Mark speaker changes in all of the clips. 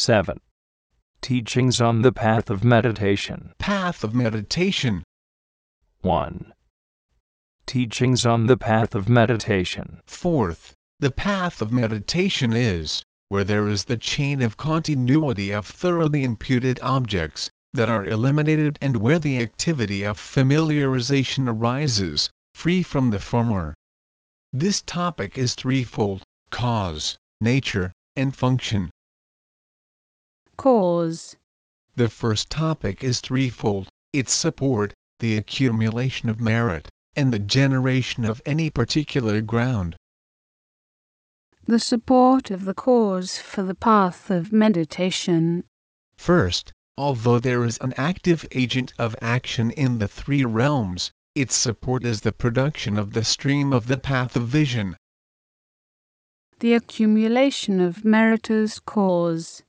Speaker 1: 7. Teachings on the Path of Meditation.
Speaker 2: Path of meditation.
Speaker 1: 1. Teachings on the Path of Meditation.
Speaker 2: Fourth, the path of meditation is where there is the chain of continuity of thoroughly imputed objects that are eliminated and where the activity of familiarization arises, free from the former. This topic is threefold cause, nature, and function.
Speaker 3: Cause.
Speaker 2: The first topic is threefold its support, the accumulation of merit, and the generation of any particular ground.
Speaker 3: The support of the cause for the path of meditation.
Speaker 2: First, although there is an active agent of action in the three realms, its support is the production of the stream of the path of vision.
Speaker 3: The accumulation of merit as cause.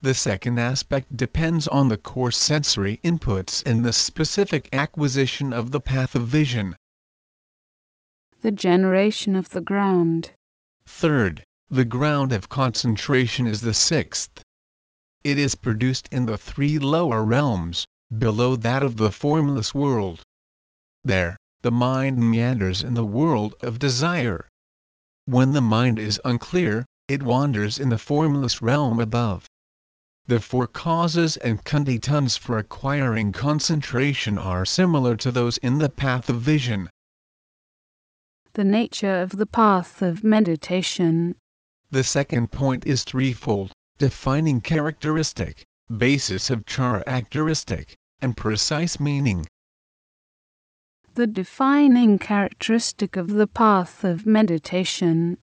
Speaker 2: The second aspect depends on the core sensory inputs and the specific acquisition of the path of vision.
Speaker 3: The generation of the ground.
Speaker 2: Third, the ground of concentration is the sixth. It is produced in the three lower realms, below that of the formless world. There, the mind meanders in the world of desire. When the mind is unclear, it wanders in the formless realm above. The four causes and conditions for acquiring concentration are similar to those in the path of vision.
Speaker 3: The nature of the path of meditation.
Speaker 2: The second point is threefold defining characteristic, basis of characteristic, and precise meaning.
Speaker 3: The defining characteristic of the path of meditation.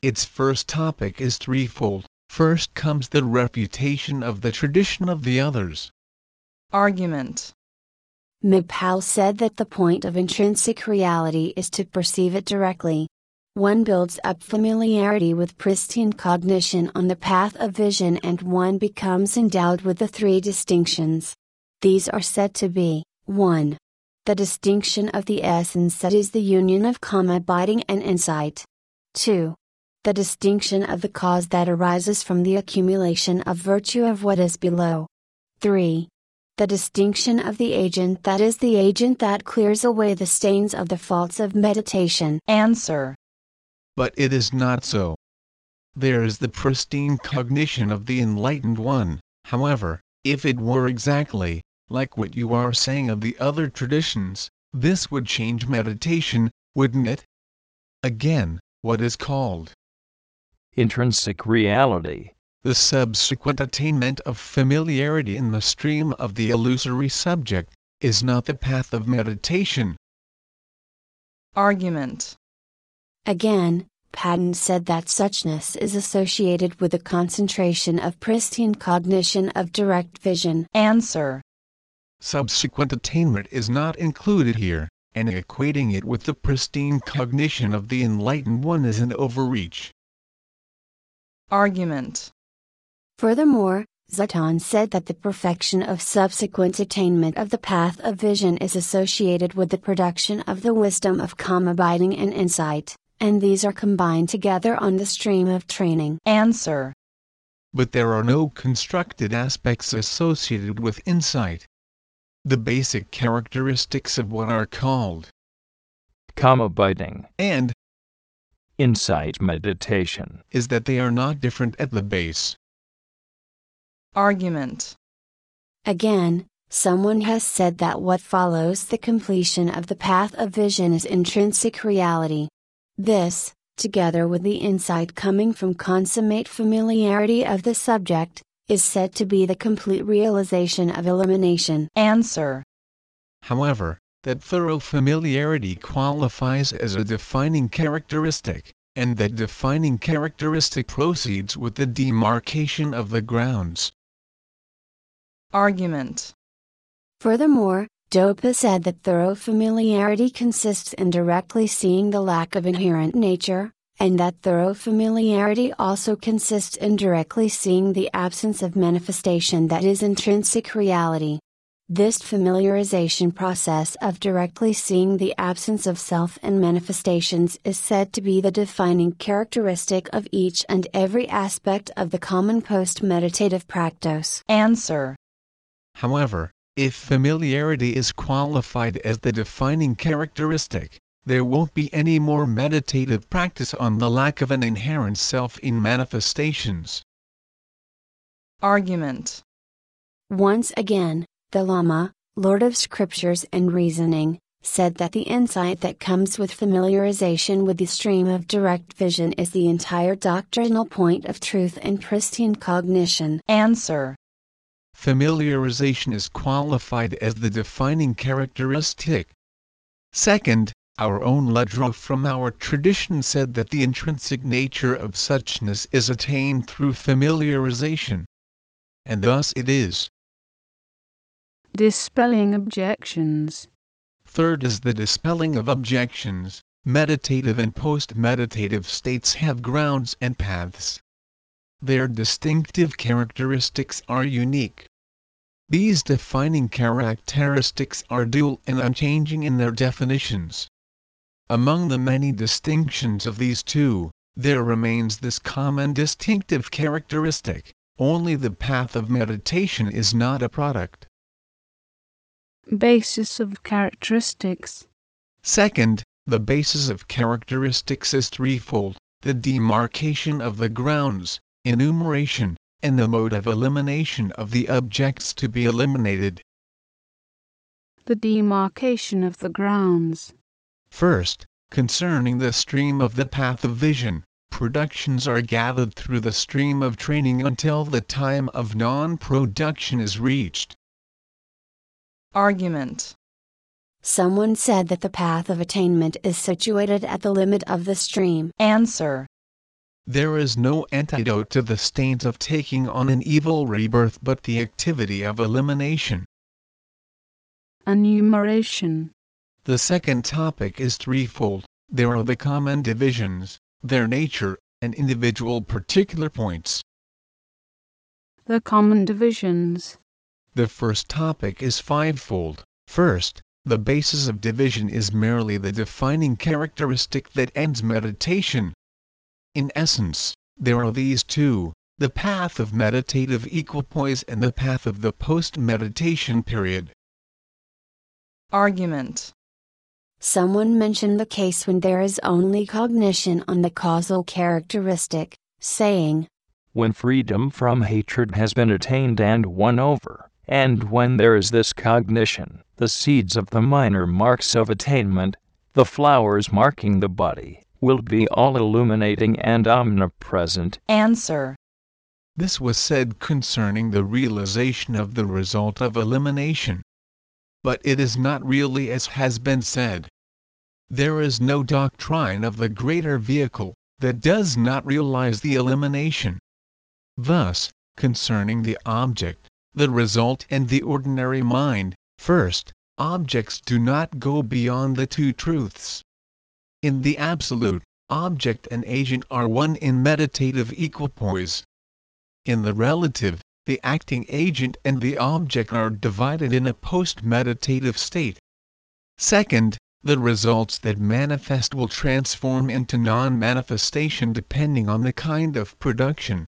Speaker 2: Its first topic is threefold. First comes the refutation of the tradition of the others.
Speaker 4: Argument.
Speaker 5: Mipal said that the point of intrinsic reality is to perceive it directly. One builds up familiarity with pristine cognition on the path of vision and one becomes endowed with the three distinctions. These are said to be 1. The distinction of the essence that is the union of calm abiding and insight. 2. The distinction of the cause that arises from the accumulation of virtue of what is below. 3 the distinction of the agent that is the agent that clears away the stains of the faults of meditation.
Speaker 4: Answer.
Speaker 2: But it is not so. There is the pristine cognition of the enlightened one, however, if it were exactly, like what you are saying of the other traditions, this would change meditation, wouldn't it? Again, what is called
Speaker 1: Intrinsic reality
Speaker 2: the subsequent attainment of familiarity in the stream of the illusory subject, is not the path of meditation.
Speaker 4: Argument.
Speaker 5: Again, Patton said that suchness is associated with the concentration of pristine cognition of direct vision.
Speaker 4: Answer.
Speaker 2: Subsequent attainment is not included here, and equating it with the pristine cognition of the enlightened one is an overreach.
Speaker 4: Argument.
Speaker 5: Furthermore, Zaton said that the perfection of subsequent attainment of the path of vision is associated with the production of the wisdom of calm abiding and insight, and these are combined together on the stream of training.
Speaker 4: Answer.
Speaker 2: But there are no constructed aspects associated with insight. The basic characteristics of what are called
Speaker 1: calm abiding
Speaker 2: and
Speaker 1: insight meditation
Speaker 2: is that they are not different at the base.
Speaker 4: Argument.
Speaker 5: Again, someone has said that what follows the completion of the path of vision is intrinsic reality. This, together with the insight coming from consummate familiarity of the subject, is said to be the complete realization of illumination.
Speaker 4: Answer.
Speaker 2: However, that thorough familiarity qualifies as a defining characteristic, and that defining characteristic proceeds with the demarcation of the grounds.
Speaker 4: Argument.
Speaker 5: Furthermore, Dopa said that thorough familiarity consists in directly seeing the lack of inherent nature, and that thorough familiarity also consists in directly seeing the absence of manifestation that is intrinsic reality. This familiarization process of directly seeing the absence of self and manifestations is said to be the defining characteristic of each and every aspect of the common post meditative practice.
Speaker 4: Answer.
Speaker 2: However, if familiarity is qualified as the defining characteristic, there won't be any more meditative practice on the lack of an inherent self in manifestations.
Speaker 4: Argument.
Speaker 5: Once again, the Lama, Lord of Scriptures and Reasoning, said that the insight that comes with familiarization with the stream of direct vision is the entire doctrinal point of truth and pristine cognition.
Speaker 4: Answer.
Speaker 2: Familiarization is qualified as the defining characteristic. Second, our own Ledro from our tradition said that the intrinsic nature of suchness is attained through familiarization. And thus it is.
Speaker 3: Dispelling objections.
Speaker 2: Third is the dispelling of objections. Meditative and post meditative states have grounds and paths. Their distinctive characteristics are unique. These defining characteristics are dual and unchanging in their definitions. Among the many distinctions of these two, there remains this common distinctive characteristic only the path of meditation is not a product.
Speaker 3: Basis of characteristics.
Speaker 2: Second, the basis of characteristics is threefold the demarcation of the grounds, enumeration, and the mode of elimination of the objects to be eliminated.
Speaker 3: The demarcation of the grounds.
Speaker 2: First, concerning the stream of the path of vision, productions are gathered through the stream of training until the time of non production is reached.
Speaker 4: Argument.
Speaker 5: Someone said that the path of attainment is situated at the limit of the stream.
Speaker 4: Answer.
Speaker 2: There is no antidote to the stains of taking on an evil rebirth but the activity of elimination.
Speaker 3: Enumeration.
Speaker 2: The second topic is threefold there are the common divisions, their nature, and individual particular points.
Speaker 3: The common divisions.
Speaker 2: The first topic is fivefold. First, the basis of division is merely the defining characteristic that ends meditation. In essence, there are these two the path of meditative equipoise and the path of the post meditation period.
Speaker 4: Argument.
Speaker 5: Someone mentioned the case when there is only cognition on the causal characteristic, saying,
Speaker 1: When freedom from hatred has been attained and won over, and when there is this cognition, the seeds of the minor marks of attainment, the flowers marking the body, will be all illuminating and omnipresent.
Speaker 4: Answer.
Speaker 2: This was said concerning the realization of the result of elimination. But it is not really as has been said. There is no doctrine of the greater vehicle that does not realize the elimination. Thus, concerning the object, the result and the ordinary mind, first, objects do not go beyond the two truths. In the absolute, object and agent are one in meditative equipoise. In the relative, the acting agent and the object are divided in a post meditative state. Second, the results that manifest will transform into non manifestation depending on the kind of production.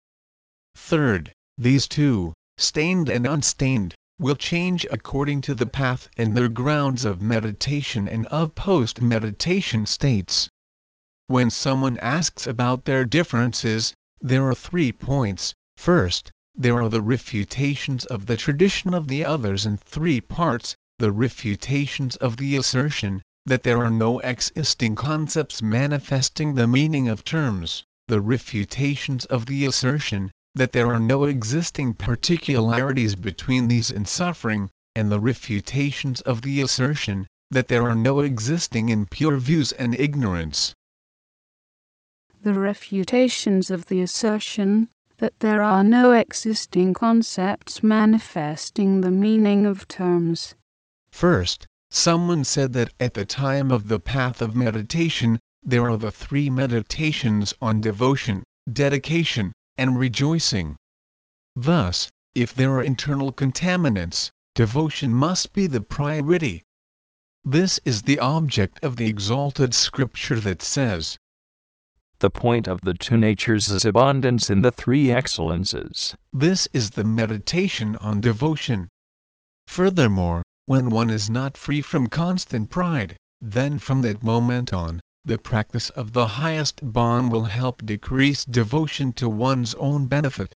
Speaker 2: Third, these two, stained and unstained, will change according to the path and their grounds of meditation and of post meditation states. When someone asks about their differences, there are three points. First, there are the refutations of the tradition of the others in three parts the refutations of the assertion that there are no existing concepts manifesting the meaning of terms, the refutations of the assertion that there are no existing particularities between these and suffering, and the refutations of the assertion that there are no existing impure views and ignorance.
Speaker 3: The refutations of the assertion that there are no existing concepts manifesting the meaning of terms.
Speaker 2: First, someone said that at the time of the path of meditation, there are the three meditations on devotion, dedication, and rejoicing. Thus, if there are internal contaminants, devotion must be the priority. This is the object of the exalted scripture that says,
Speaker 1: The point of the two natures is abundance in the three excellences.
Speaker 2: This is the meditation on devotion. Furthermore, when one is not free from constant pride, then from that moment on, the practice of the highest Bon will help decrease devotion to one's own benefit.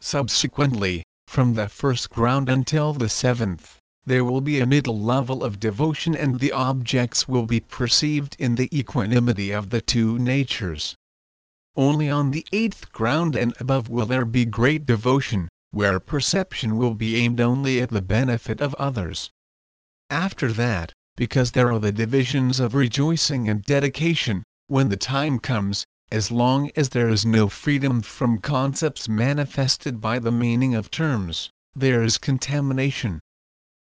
Speaker 2: Subsequently, from the first ground until the seventh, there will be a middle level of devotion and the objects will be perceived in the equanimity of the two natures. Only on the eighth ground and above will there be great devotion, where perception will be aimed only at the benefit of others. After that, because there are the divisions of rejoicing and dedication, when the time comes, as long as there is no freedom from concepts manifested by the meaning of terms, there is contamination.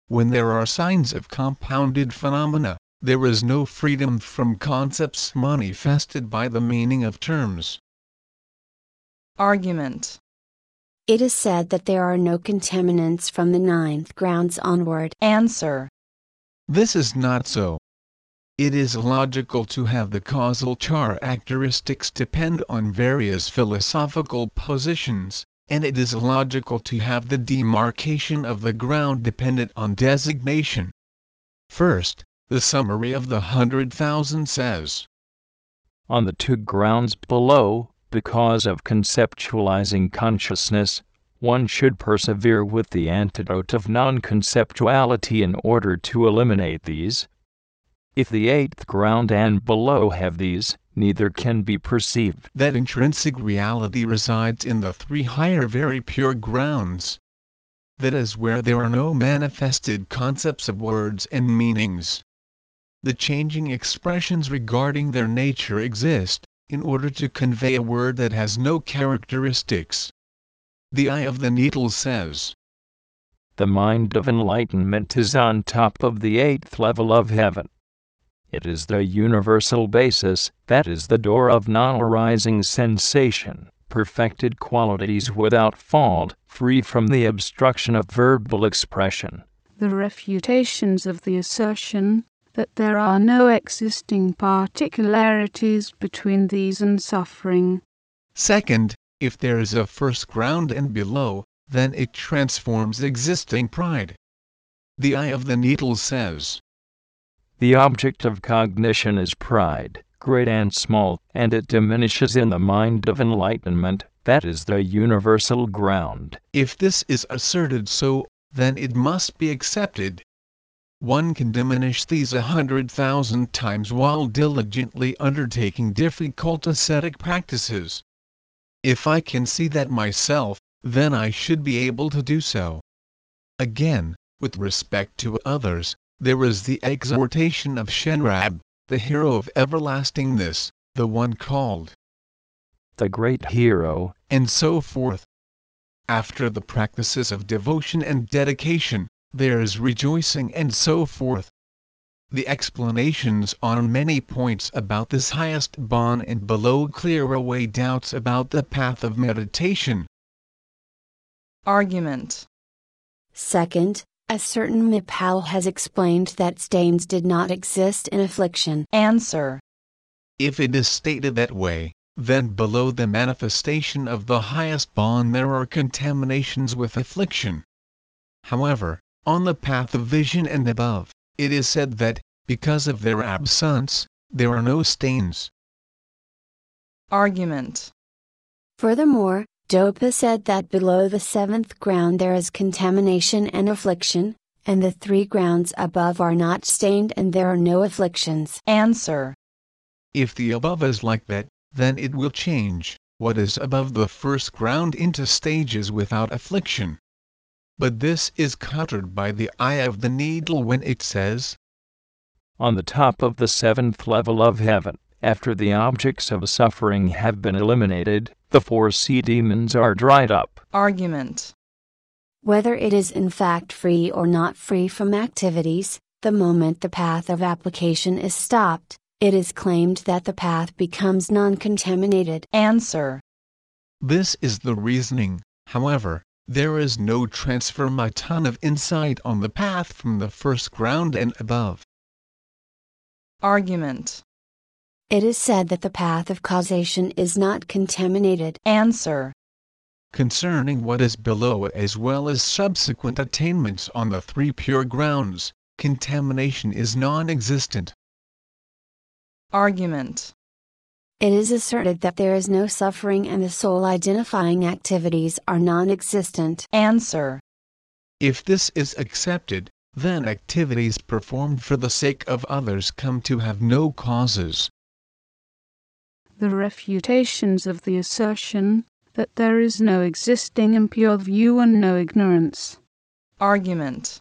Speaker 2: When there are signs of compounded phenomena, there is no freedom from concepts manifested by the meaning of terms.
Speaker 4: Argument.
Speaker 5: It is said that there are no contaminants from the ninth grounds onward.
Speaker 4: Answer.
Speaker 2: This is not so. It is logical to have the causal characteristics depend on various philosophical positions, and it is logical to have the demarcation of the ground dependent on designation. First, the summary of the hundred thousand says
Speaker 1: On the two grounds below, because of conceptualizing consciousness, one should persevere with the antidote of non conceptuality in order to eliminate these. If the eighth ground and below have these, neither can be perceived.
Speaker 2: that intrinsic reality resides in the three higher very pure grounds. That is where there are no manifested concepts of words and meanings. The changing expressions regarding their nature exist, in order to convey a word that has no characteristics. The eye of the needle says,
Speaker 1: The mind of enlightenment is on top of the eighth level of heaven. It is the universal basis, that is the door of non arising sensation, perfected qualities without fault, free from the obstruction of verbal expression.
Speaker 3: The refutations of the assertion that there are no existing particularities between these and suffering.
Speaker 2: Second, if there is a first ground and below, then it transforms existing pride. The eye of the needle says,
Speaker 1: The object of cognition is pride, great and small, and it diminishes in the mind of enlightenment, that is the universal ground.
Speaker 2: if this is asserted so, then it must be accepted. One can diminish these a hundred thousand times while diligently undertaking difficult ascetic practices. If I can see that myself, then I should be able to do so. Again, with respect to others, there is the exhortation of Shenrab, the hero of everlastingness, the one called,
Speaker 1: The great hero,
Speaker 2: and so forth. After the practices of devotion and dedication, there is rejoicing and so forth. The explanations on many points about this highest Bon and below clear away doubts about the path of meditation.
Speaker 4: Argument.
Speaker 5: Second, a certain Mipal has explained that stains did not exist in affliction.
Speaker 4: Answer.
Speaker 2: If it is stated that way, then below the manifestation of the highest Bon there are contaminations with affliction. However, on the path of vision and above, it is said that, because of their absence, there are no stains.
Speaker 4: Argument.
Speaker 5: Furthermore, Dopa said that below the seventh ground there is contamination and affliction, and the three grounds above are not stained and there are no afflictions.
Speaker 4: Answer.
Speaker 2: If the above is like that, then it will change what is above the first ground into stages without affliction. But this is countered by the eye of the needle when it says,
Speaker 1: on the top of the seventh level of heaven, after the objects of suffering have been eliminated, the four sea demons are dried up.
Speaker 4: Argument.
Speaker 5: Whether it is in fact free or not free from activities, the moment the path of application is stopped, it is claimed that the path becomes non contaminated.
Speaker 4: Answer.
Speaker 2: This is the reasoning, however, there is no transformaton of insight on the path from the first ground and above.
Speaker 4: Argument.
Speaker 5: It is said that the path of causation is not contaminated.
Speaker 4: Answer.
Speaker 2: Concerning what is below as well as subsequent attainments on the three pure grounds, contamination is non existent.
Speaker 4: Argument.
Speaker 5: It is asserted that there is no suffering and the soul identifying activities are non existent.
Speaker 4: Answer.
Speaker 2: If this is accepted, then activities performed for the sake of others come to have no causes.
Speaker 3: The refutations of the assertion that there is no existing impure view and no ignorance.
Speaker 4: Argument.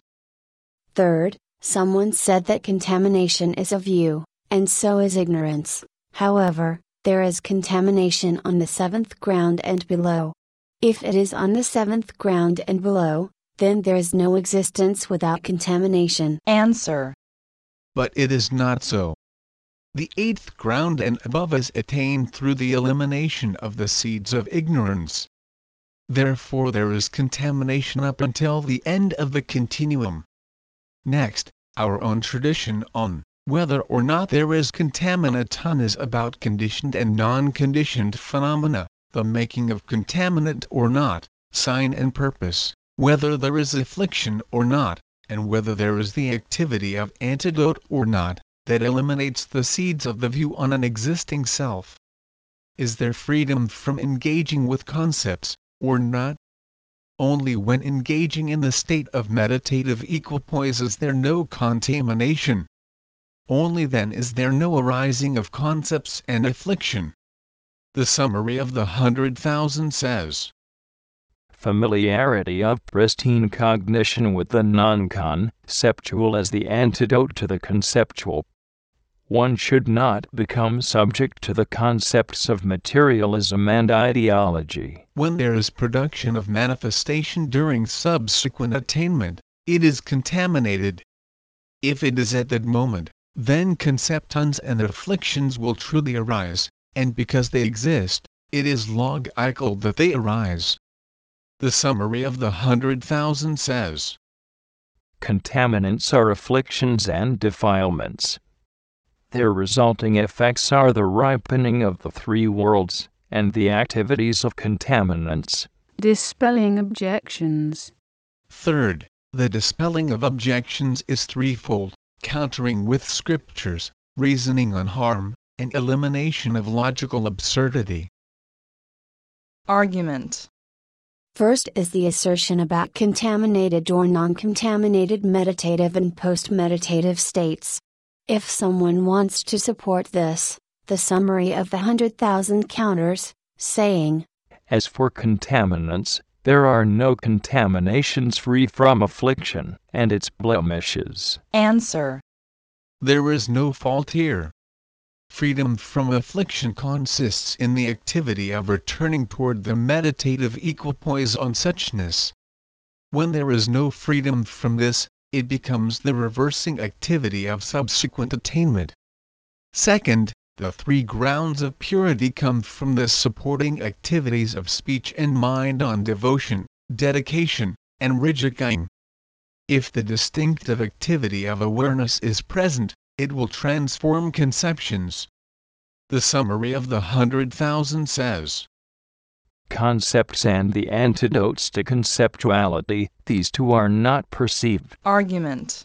Speaker 5: Third, someone said that contamination is a view, and so is ignorance. However, there is contamination on the seventh ground and below. If it is on the seventh ground and below, then there is no existence without contamination.
Speaker 4: Answer.
Speaker 2: But it is not so. The eighth ground and above is attained through the elimination of the seeds of ignorance. Therefore, there is contamination up until the end of the continuum. Next, our own tradition on whether or not there is contaminaton is about conditioned and non conditioned phenomena, the making of contaminant or not, sign and purpose, whether there is affliction or not, and whether there is the activity of antidote or not that eliminates the seeds of the view on an existing self. Is there freedom from engaging with concepts, or not? Only when engaging in the state of meditative equipoise is there no contamination. Only then is there no arising of concepts and affliction. The summary of the hundred thousand says
Speaker 1: Familiarity of pristine cognition with the non conceptual as the antidote to the conceptual one should not become subject to the concepts of materialism and ideology.
Speaker 2: When there is production of manifestation during subsequent attainment, it is contaminated. If it is at that moment, then conceptons and afflictions will truly arise, and because they exist, it is logical that they arise. The summary of the hundred thousand says
Speaker 1: Contaminants are afflictions and defilements their resulting effects are the ripening of the three worlds and the activities of contaminants.
Speaker 3: Dispelling objections.
Speaker 2: Third, the dispelling of objections is threefold countering with scriptures, reasoning on harm, and elimination of logical absurdity.
Speaker 4: Argument.
Speaker 5: First is the assertion about contaminated or non contaminated meditative and post meditative states. If someone wants to support this, the summary of the 100,000 counters, saying,
Speaker 1: As for contaminants, there are no contaminations free from affliction and its blemishes.
Speaker 4: Answer.
Speaker 2: There is no fault here. Freedom from affliction consists in the activity of returning toward the meditative equipoise on suchness. When there is no freedom from this, it becomes the reversing activity of subsequent attainment. Second, the three grounds of purity come from the supporting activities of speech and mind on devotion, dedication, and rijiking. If the distinctive activity of awareness is present, it will transform conceptions. The summary of the hundred thousand says
Speaker 1: concepts and the antidotes to conceptuality, these two are not perceived.
Speaker 4: Argument.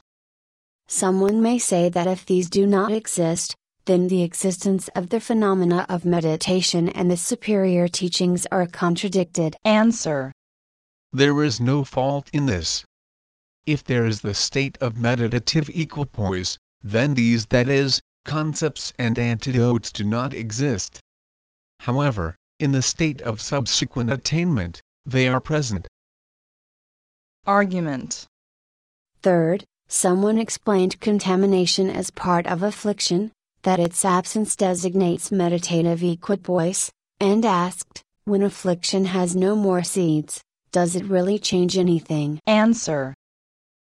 Speaker 5: Someone may say that if these do not exist, then the existence of the phenomena of meditation and the superior teachings are contradicted.
Speaker 4: Answer.
Speaker 2: There is no fault in this. If there is the state of meditative equipoise, then these, that is, concepts and antidotes do not exist. However, in the state of subsequent attainment, they are present.
Speaker 4: Argument.
Speaker 5: Third, someone explained contamination as part of affliction, that its absence designates meditative equipoise, and asked, when affliction has no more seeds, does it really change anything?
Speaker 4: Answer.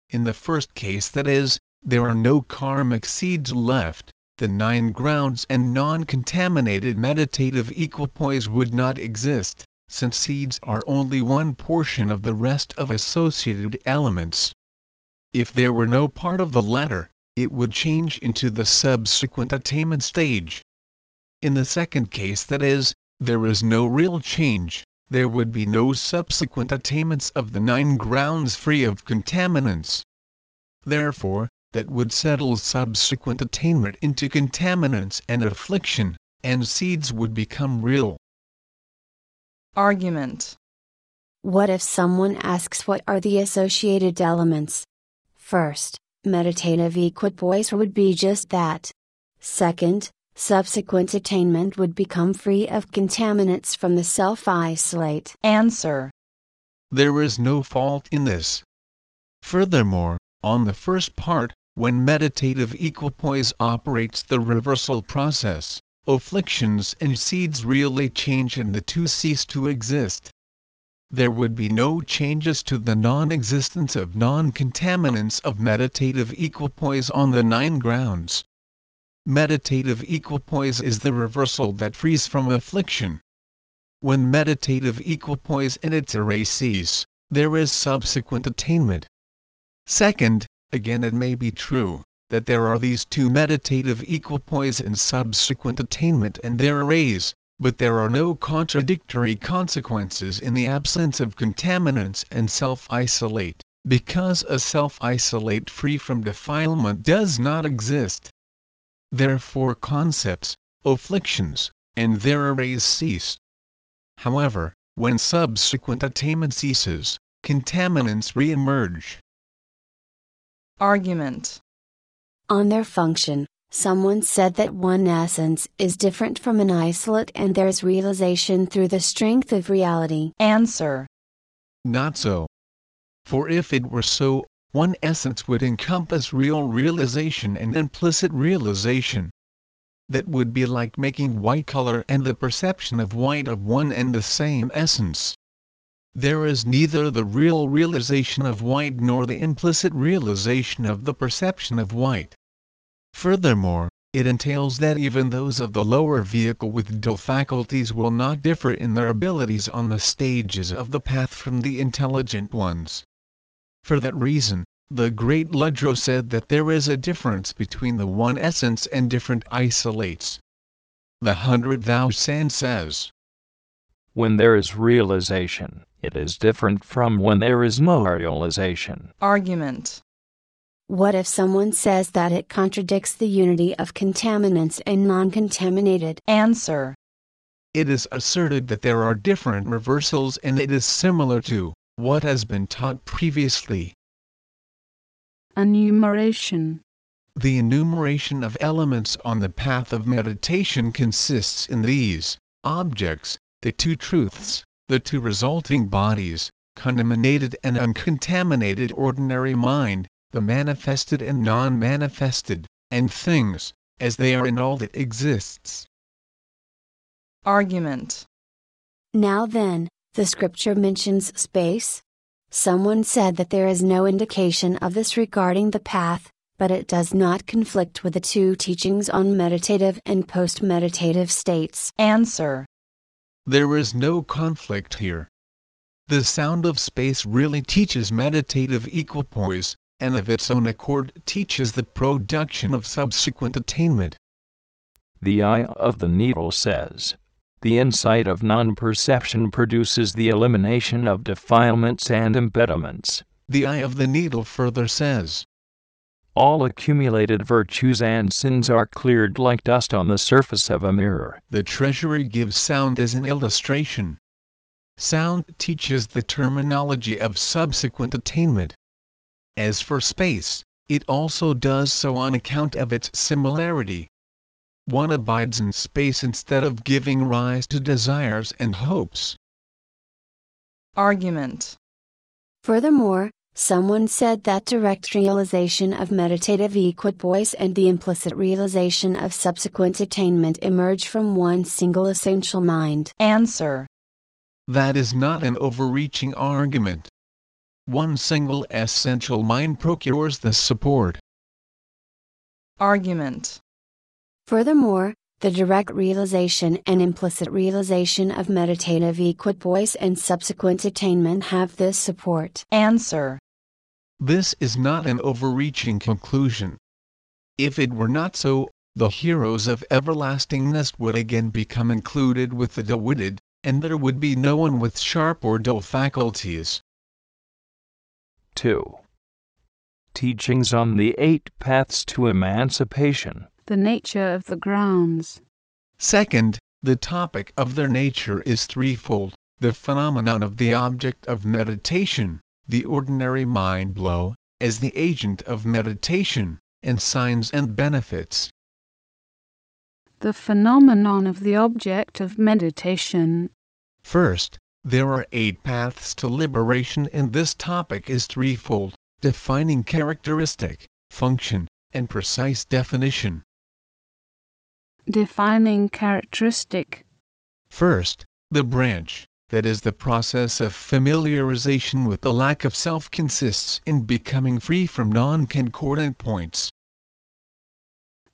Speaker 2: In the first case, that is, there are no karmic seeds left, the nine grounds and non contaminated meditative equipoise would not exist. since seeds are only one portion of the rest of associated elements. If there were no part of the latter, it would change into the subsequent attainment stage. In the second case that is, there is no real change, there would be no subsequent attainments of the nine grounds free of contaminants. Therefore, that would settle subsequent attainment into contaminants and affliction, and seeds would become real.
Speaker 4: Argument.
Speaker 5: What if someone asks what are the associated elements? First, meditative equipoise would be just that. Second, subsequent attainment would become free of contaminants from the self isolate.
Speaker 4: Answer.
Speaker 2: There is no fault in this. Furthermore, on the first part, when meditative equipoise operates the reversal process, afflictions and seeds really change and the two cease to exist. There would be no changes to the non existence of non contaminants of meditative equipoise on the nine grounds. Meditative equipoise is the reversal that frees from affliction. When meditative equipoise and its array cease, there is subsequent attainment. Second, again it may be true, that there are these two meditative equipoise and subsequent attainment and their arrays, but there are no contradictory consequences in the absence of contaminants and self-isolate, because a self-isolate free from defilement does not exist. Therefore concepts, afflictions, and their arrays cease. However, when subsequent attainment ceases, contaminants re-emerge.
Speaker 4: Argument.
Speaker 5: On their function, someone said that one essence is different from an isolate and there's realization through the strength of reality.
Speaker 4: Answer.
Speaker 2: Not so. For if it were so, one essence would encompass real realization and implicit realization. That would be like making white color and the perception of white of one and the same essence. There is neither the real realization of white nor the implicit realization of the perception of white. Furthermore, it entails that even those of the lower vehicle with dual faculties will not differ in their abilities on the stages of the path from the intelligent ones. For that reason, the great Lodro said that there is a difference between the one essence and different isolates. The Hundred Thousand says,
Speaker 1: When there is realization, it is different from when there is no realization.
Speaker 4: Argument.
Speaker 5: What if someone says that it contradicts the unity of contaminants and non contaminated?
Speaker 4: Answer.
Speaker 2: It is asserted that there are different reversals and it is similar to what has been taught previously.
Speaker 3: Enumeration.
Speaker 2: The enumeration of elements on the path of meditation consists in these objects, the two truths, the two resulting bodies, contaminated and uncontaminated ordinary mind, the manifested and non manifested, and things, as they are in all that exists.
Speaker 4: Argument.
Speaker 5: Now then, the scripture mentions space. Someone said that there is no indication of this regarding the path, but it does not conflict with the two teachings on meditative and post meditative states.
Speaker 4: Answer.
Speaker 2: There is no conflict here. The sound of space really teaches meditative equipoise, and of its own accord teaches the production of subsequent attainment.
Speaker 1: The eye of the needle says, The insight of non perception produces the elimination of defilements and impediments.
Speaker 2: The eye of the needle further says,
Speaker 1: All accumulated virtues and sins are cleared like dust on the surface of a mirror.
Speaker 2: The treasury gives sound as an illustration. Sound teaches the terminology of subsequent attainment. As for space, it also does so on account of its similarity. One abides in space instead of giving rise to desires and hopes.
Speaker 4: Argument.
Speaker 5: Furthermore, someone said that direct realization of meditative equipoise and the implicit realization of subsequent attainment emerge from one single essential mind.
Speaker 4: Answer.
Speaker 2: That is not an overreaching argument. One single essential mind procures this support.
Speaker 4: Argument.
Speaker 5: Furthermore, The direct realization and implicit realization of meditative equipoise and subsequent attainment have this support.
Speaker 4: Answer.
Speaker 2: This is not an overreaching conclusion. If it were not so, the heroes of everlastingness would again become included with the dull-witted, and there would be no one with sharp or dull faculties.
Speaker 1: 2. Teachings on the Eight Paths to Emancipation.
Speaker 3: The nature of the grounds.
Speaker 2: Second, the topic of their nature is threefold the phenomenon of the object of meditation, the ordinary mind blow, as the agent of meditation, and signs and benefits.
Speaker 3: The phenomenon of the object of meditation.
Speaker 2: First, there are eight paths to liberation, and this topic is threefold defining characteristic, function, and precise definition.
Speaker 3: Defining characteristic.
Speaker 2: First, the branch, that is the process of familiarization with the lack of self consists in becoming free from non concordant points.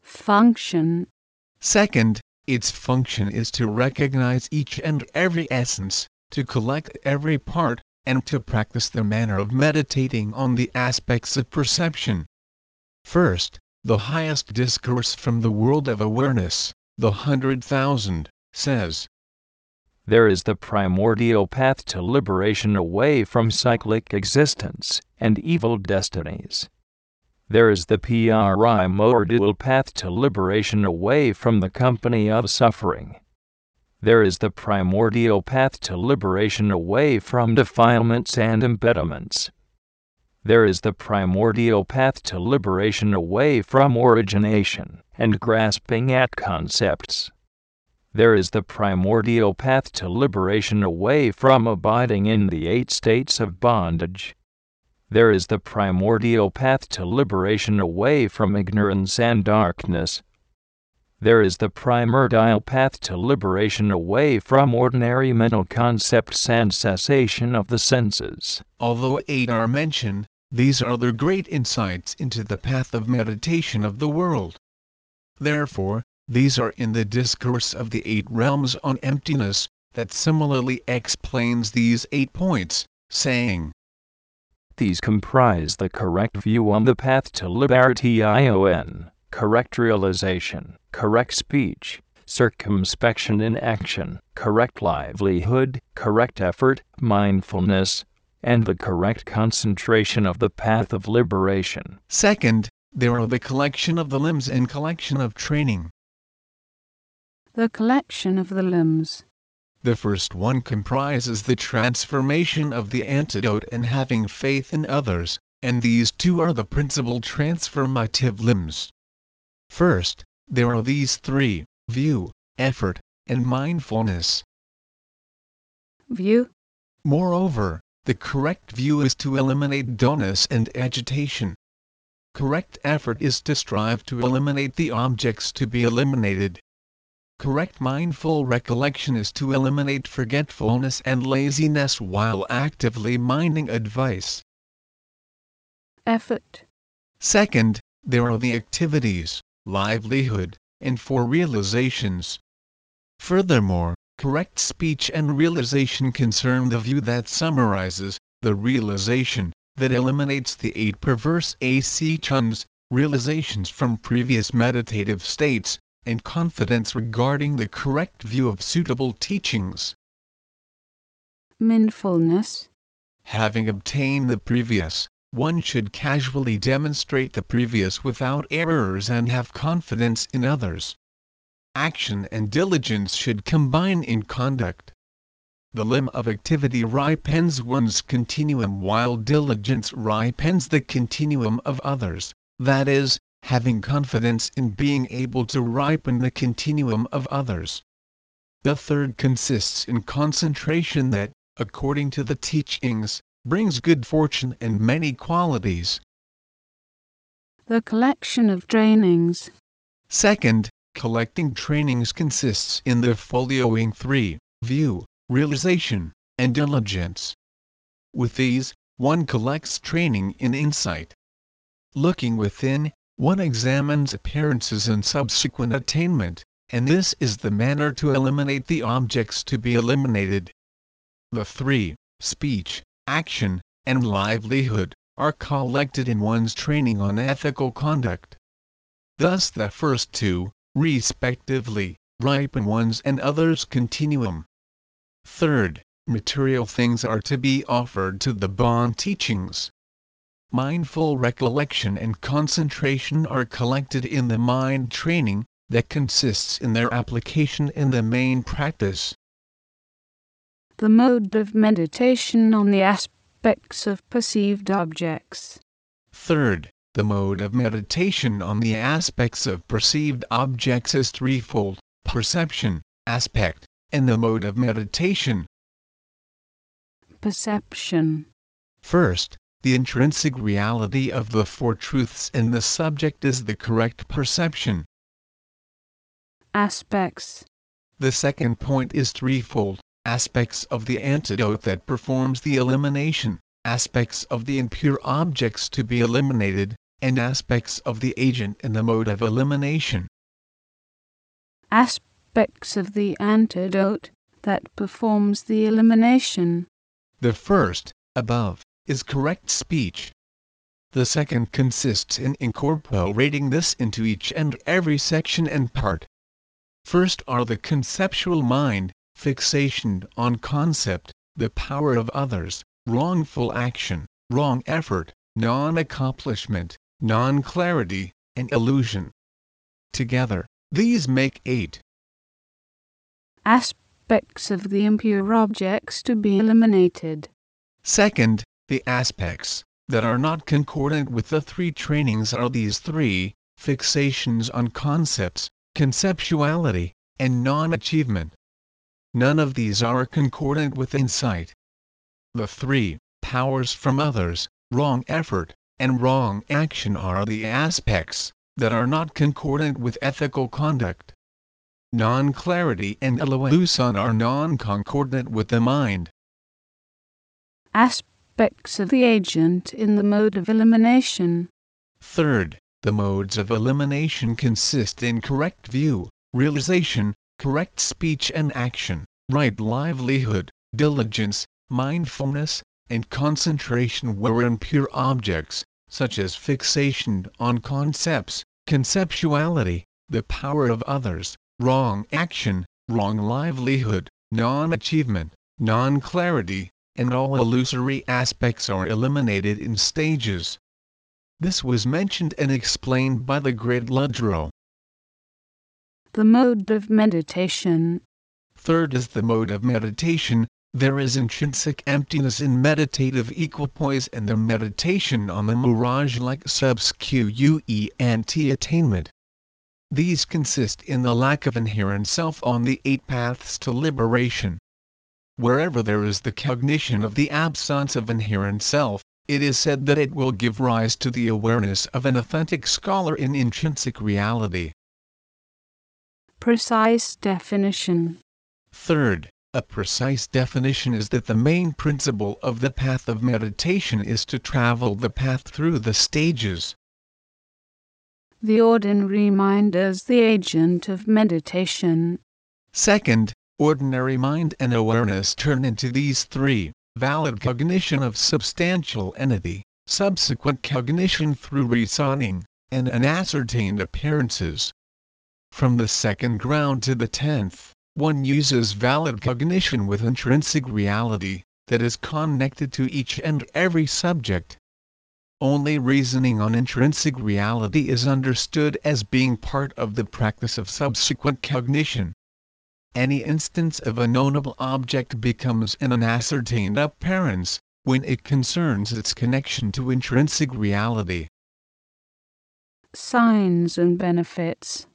Speaker 3: Function.
Speaker 2: Second, its function is to recognize each and every essence, to collect every part, and to practice the manner of meditating on the aspects of perception. First, the highest discourse from the world of awareness, the hundred thousand, says,
Speaker 1: There is the primordial path to liberation away from cyclic existence and evil destinies. There is the primordial path to liberation away from the company of suffering. There is the primordial path to liberation away from defilements and impediments. There is the primordial path to liberation away from origination and grasping at concepts. There is the primordial path to liberation away from abiding in the eight states of bondage. There is the primordial path to liberation away from ignorance and darkness. There is the primordial path to liberation away from ordinary mental concepts and cessation of the senses.
Speaker 2: Although eight are mentioned, these are the great insights into the path of meditation of the world. Therefore, these are in the discourse of the eight realms on emptiness, that similarly explains these eight points, saying,
Speaker 1: These comprise the correct view on the path to liberation, correct realization, correct speech, circumspection in action, correct livelihood, correct effort, mindfulness, and the correct concentration of the path of liberation.
Speaker 2: Second, there are the collection of the limbs and collection of training.
Speaker 3: The collection of the limbs.
Speaker 2: The first one comprises the transformation of the antidote and having faith in others, and these two are the principal transformative limbs. First, there are these three view, effort, and mindfulness.
Speaker 3: View.
Speaker 2: Moreover, the correct view is to eliminate dullness and agitation. Correct effort is to strive to eliminate the objects to be eliminated. Correct mindful recollection is to eliminate forgetfulness and laziness while actively minding advice.
Speaker 3: Effort.
Speaker 2: Second, there are the activities, livelihood, and for realizations. Furthermore, correct speech and realization concern the view that summarizes, the realization, that eliminates the eight perverse actions, realizations from previous meditative states, and confidence regarding the correct view of suitable teachings.
Speaker 3: Mindfulness.
Speaker 2: Having obtained the previous, one should casually demonstrate the previous without errors and have confidence in others. Action and diligence should combine in conduct. The limb of activity ripens one's continuum while diligence ripens the continuum of others, that is, having confidence in being able to ripen the continuum of others. The third consists in concentration that, according to the teachings, brings good fortune and many qualities.
Speaker 3: The collection of trainings.
Speaker 2: Second, collecting trainings consists in the following three view, realization, and diligence. With these, one collects training in insight. Looking within, one examines appearances and subsequent attainment, and this is the manner to eliminate the objects to be eliminated. The three, speech, action, and livelihood, are collected in one's training on ethical conduct. Thus the first two, respectively, ripen one's and others' continuum. Third, material things are to be offered to the Bon teachings. Mindful recollection and concentration are collected in the mind training, that consists in their application in the main practice.
Speaker 3: The mode of meditation on the aspects of perceived objects.
Speaker 2: Third, the mode of meditation on the aspects of perceived objects is threefold perception, aspect, and the mode of meditation.
Speaker 3: Perception.
Speaker 2: First, the intrinsic reality of the Four Truths in the subject is the correct perception.
Speaker 3: Aspects.
Speaker 2: The second point is threefold aspects of the antidote that performs the elimination, aspects of the impure objects to be eliminated, and aspects of the agent and the mode of elimination.
Speaker 3: Aspects of the antidote that performs the elimination.
Speaker 2: The first, above, is correct speech. The second consists in incorporating this into each and every section and part. First are the conceptual mind, fixation on concept, the power of others, wrongful action, wrong effort, non accomplishment, non clarity, and illusion. Together, these make eight.
Speaker 3: Aspects of the impure objects to be eliminated.
Speaker 2: Second, the aspects that are not concordant with the three trainings are these three fixations on concepts, conceptuality, and non achievement. None of these are concordant with insight. The three powers from others, wrong effort, and wrong action are the aspects that are not concordant with ethical conduct. Non clarity and illusion are non concordant with the mind.
Speaker 3: Aspects of the agent in the mode of elimination.
Speaker 2: Third, the modes of elimination consist in correct view, realization, correct speech and action, right livelihood, diligence, mindfulness, and concentration were impure objects, such as fixation on concepts, conceptuality, the power of others, wrong action, wrong livelihood, non achievement, non clarity, and all illusory aspects are eliminated in stages. This was mentioned and explained by the great Lodro.
Speaker 3: The mode of meditation.
Speaker 2: Third is the mode of meditation. There is intrinsic emptiness in meditative equipoise and the meditation on the mirage like subsequent attainment. These consist in the lack of inherent self on the eight paths to liberation. Wherever there is the cognition of the absence of inherent self, it is said that it will give rise to the awareness of an authentic scholar in intrinsic reality.
Speaker 3: Precise definition.
Speaker 2: Third, a precise definition is that the main principle of the path of meditation is to travel the path through the stages.
Speaker 3: The ordinary mind is the agent of meditation.
Speaker 2: Second, ordinary mind and awareness turn into these three valid cognition of substantial entity, subsequent cognition through reasoning, and unascertained appearances. From the second ground to the tenth, one uses valid cognition with intrinsic reality, that is connected to each and every subject. Only reasoning on intrinsic reality is understood as being part of the practice of subsequent cognition any instance of a knowable object becomes an unascertained appearance, when it concerns its connection to intrinsic reality.
Speaker 3: Signs and benefits.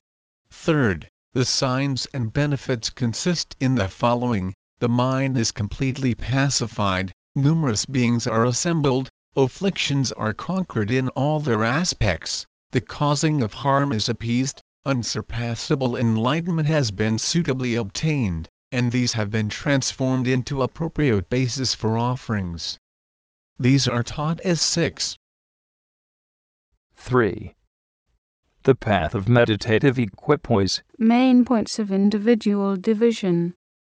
Speaker 2: Third, the signs and benefits consist in the following the mind is completely pacified, numerous beings are assembled, afflictions are conquered in all their aspects, the causing of harm is appeased, unsurpassable enlightenment has been suitably obtained, and these have been transformed into appropriate basis for offerings. These are taught as six.
Speaker 1: 3. The path of meditative equipoise,
Speaker 3: main points of individual division.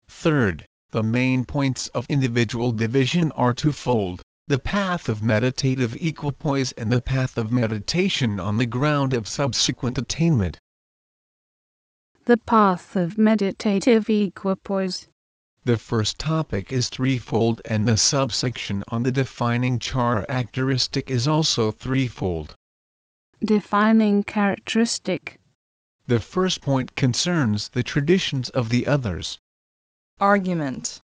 Speaker 2: Third, the main points of individual division are twofold the path of meditative equipoise and the path of meditation on the ground of subsequent attainment.
Speaker 3: The path of meditative equipoise.
Speaker 2: The first topic is threefold and the subsection on the defining char characteristic is also threefold.
Speaker 3: Defining characteristic.
Speaker 2: The first point concerns the traditions of the others.
Speaker 4: Argument.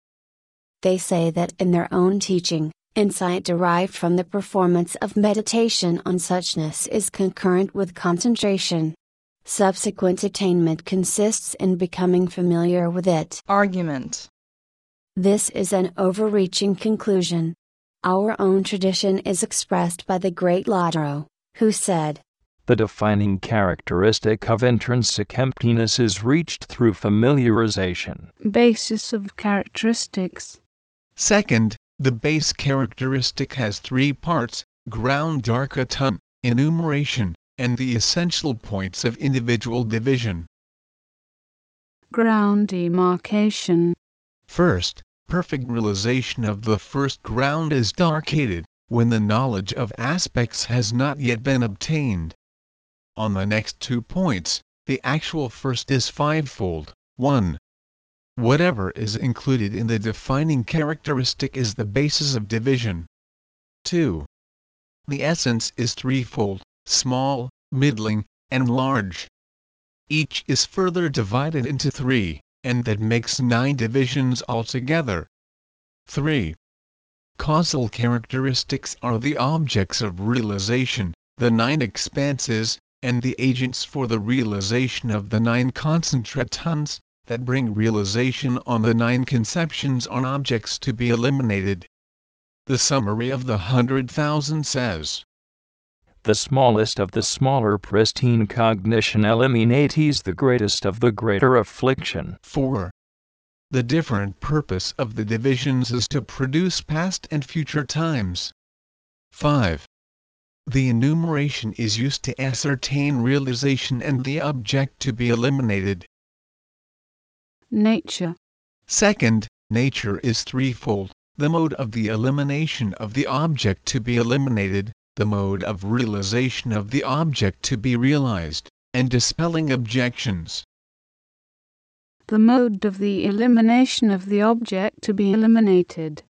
Speaker 5: They say that in their own teaching, insight derived from the performance of meditation on suchness is concurrent with concentration. Subsequent attainment consists in becoming familiar with it.
Speaker 4: Argument.
Speaker 5: This is an overreaching conclusion. Our own tradition is expressed by the great Lodro, who said,
Speaker 1: The defining characteristic of intrinsic emptiness is reached through familiarization.
Speaker 3: Basis of characteristics.
Speaker 2: Second, the base characteristic has three parts ground demarcation, enumeration, and the essential points of individual division.
Speaker 3: Ground demarcation.
Speaker 2: First, perfect realization of the first ground is demarcated, when the knowledge of aspects has not yet been obtained. On the next two points, the actual first is fivefold. 1. Whatever is included in the defining characteristic is the basis of division. 2. The essence is threefold small, middling, and large. Each is further divided into three, and that makes nine divisions altogether. 3. Causal characteristics are the objects of realization, the nine expanses, and the agents for the realization of the nine concentratons, that bring realization on the nine conceptions on objects to be eliminated. The summary of the hundred thousand says
Speaker 1: The smallest of the smaller pristine cognition eliminates the greatest of the greater affliction.
Speaker 2: 4. The different purpose of the divisions is to produce past and future times. 5. The enumeration is used to ascertain realization and the object to be eliminated.
Speaker 3: Nature.
Speaker 2: Second, nature is threefold the mode of the elimination of the object to be eliminated, the mode of realization of the object to be realized, and dispelling objections.
Speaker 3: The mode of the elimination of the object to be eliminated.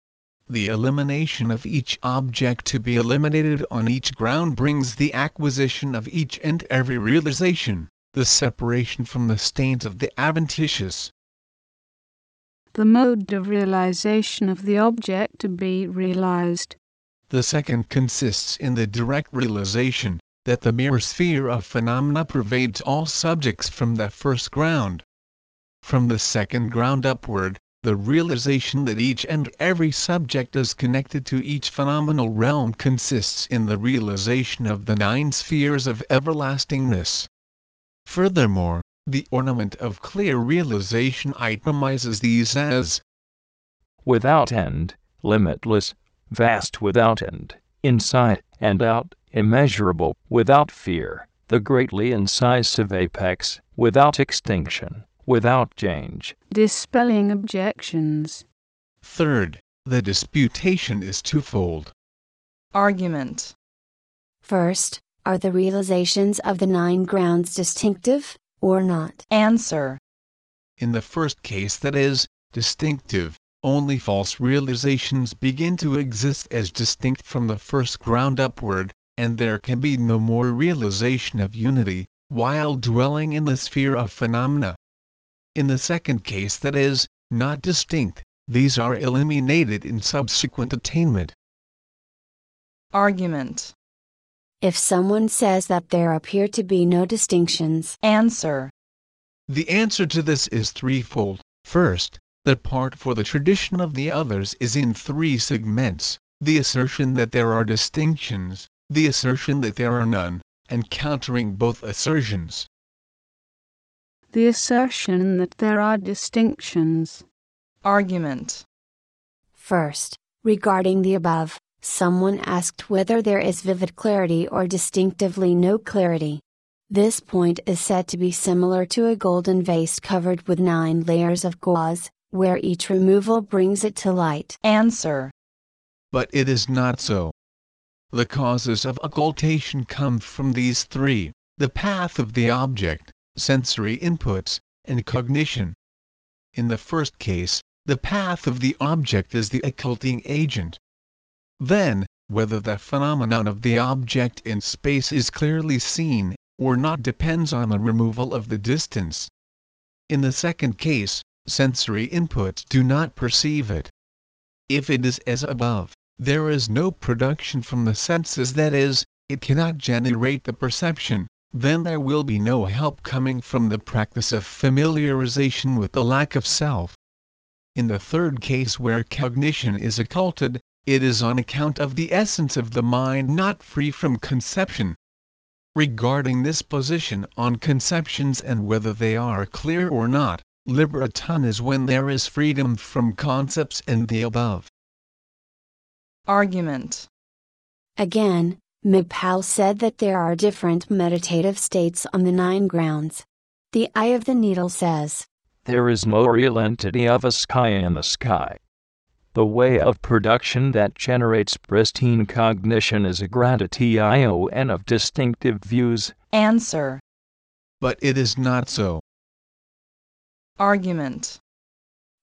Speaker 2: The elimination of each object to be eliminated on each ground brings the acquisition of each and every realization, the separation from the stains of the adventitious.
Speaker 3: The mode of realization of the object to be realized.
Speaker 2: The second consists in the direct realization that the mere sphere of phenomena pervades all subjects from the first ground. From the second ground upward, the realization that each and every subject is connected to each phenomenal realm consists in the realization of the nine spheres of everlastingness. Furthermore, the ornament of clear realization itemizes these as
Speaker 1: without end, limitless, vast without end, inside and out, immeasurable without fear, the greatly incisive apex, without extinction, without change.
Speaker 3: Dispelling objections.
Speaker 2: Third, the disputation is twofold.
Speaker 4: Argument.
Speaker 5: First, are the realizations of the nine grounds distinctive, or not?
Speaker 4: Answer.
Speaker 2: In the first case, that is, distinctive, only false realizations begin to exist as distinct from the first ground upward, and there can be no more realization of unity, while dwelling in the sphere of phenomena. In the second case, that is, not distinct, these are eliminated in subsequent attainment.
Speaker 4: Argument.
Speaker 5: If someone says that there appear to be no distinctions,
Speaker 4: Answer.
Speaker 2: The answer to this is threefold. First, the part for the tradition of the others is in three segments the assertion that there are distinctions, the assertion that there are none, and countering both assertions.
Speaker 3: The assertion that there are distinctions.
Speaker 4: Argument.
Speaker 5: first, regarding the above, someone asked whether there is vivid clarity or distinctively no clarity. This point is said to be similar to a golden vase covered with nine layers of gauze, where each removal brings it to light.
Speaker 4: Answer.
Speaker 2: But it is not so. The causes of occultation come from these three the path of the object, sensory inputs, and cognition. In the first case, the path of the object is the occulting agent. Then, whether the phenomenon of the object in space is clearly seen, or not depends on the removal of the distance. In the second case, sensory inputs do not perceive it. If it is as above, there is no production from the senses that is, it cannot generate the perception, then there will be no help coming from the practice of familiarization with the lack of self. In the third case where cognition is occulted, it is on account of the essence of the mind not free from conception. Regarding this position on conceptions and whether they are clear or not, liberton is when there is freedom from concepts and the above.
Speaker 4: Argument.
Speaker 5: Again, Mipal said that there are different meditative states on the nine grounds. The eye of the needle says,
Speaker 1: There is no real entity of a sky in the sky. The way of production that generates pristine cognition is a gradation of distinctive views.
Speaker 4: Answer.
Speaker 2: But it is not so.
Speaker 4: Argument.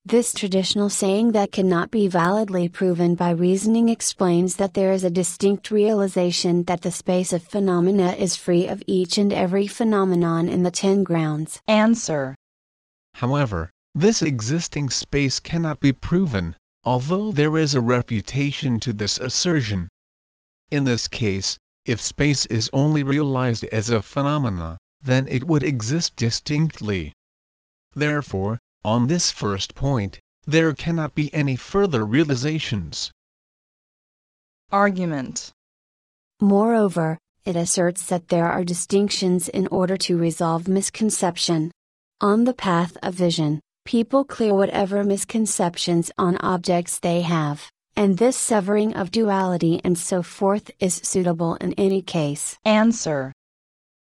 Speaker 5: This traditional saying that cannot be validly proven by reasoning explains that there is a distinct realization that the space of phenomena is free of each and every phenomenon in the ten grounds.
Speaker 4: Answer.
Speaker 2: However, this existing space cannot be proven, although there is a refutation to this assertion. In this case, if space is only realized as a phenomena, then it would exist distinctly. Therefore, on this first point, there cannot be any further realizations.
Speaker 4: Argument.
Speaker 5: Moreover, it asserts that there are distinctions in order to resolve misconception. On the path of vision, people clear whatever misconceptions on objects they have, and this severing of duality and so forth is suitable in any case.
Speaker 4: Answer.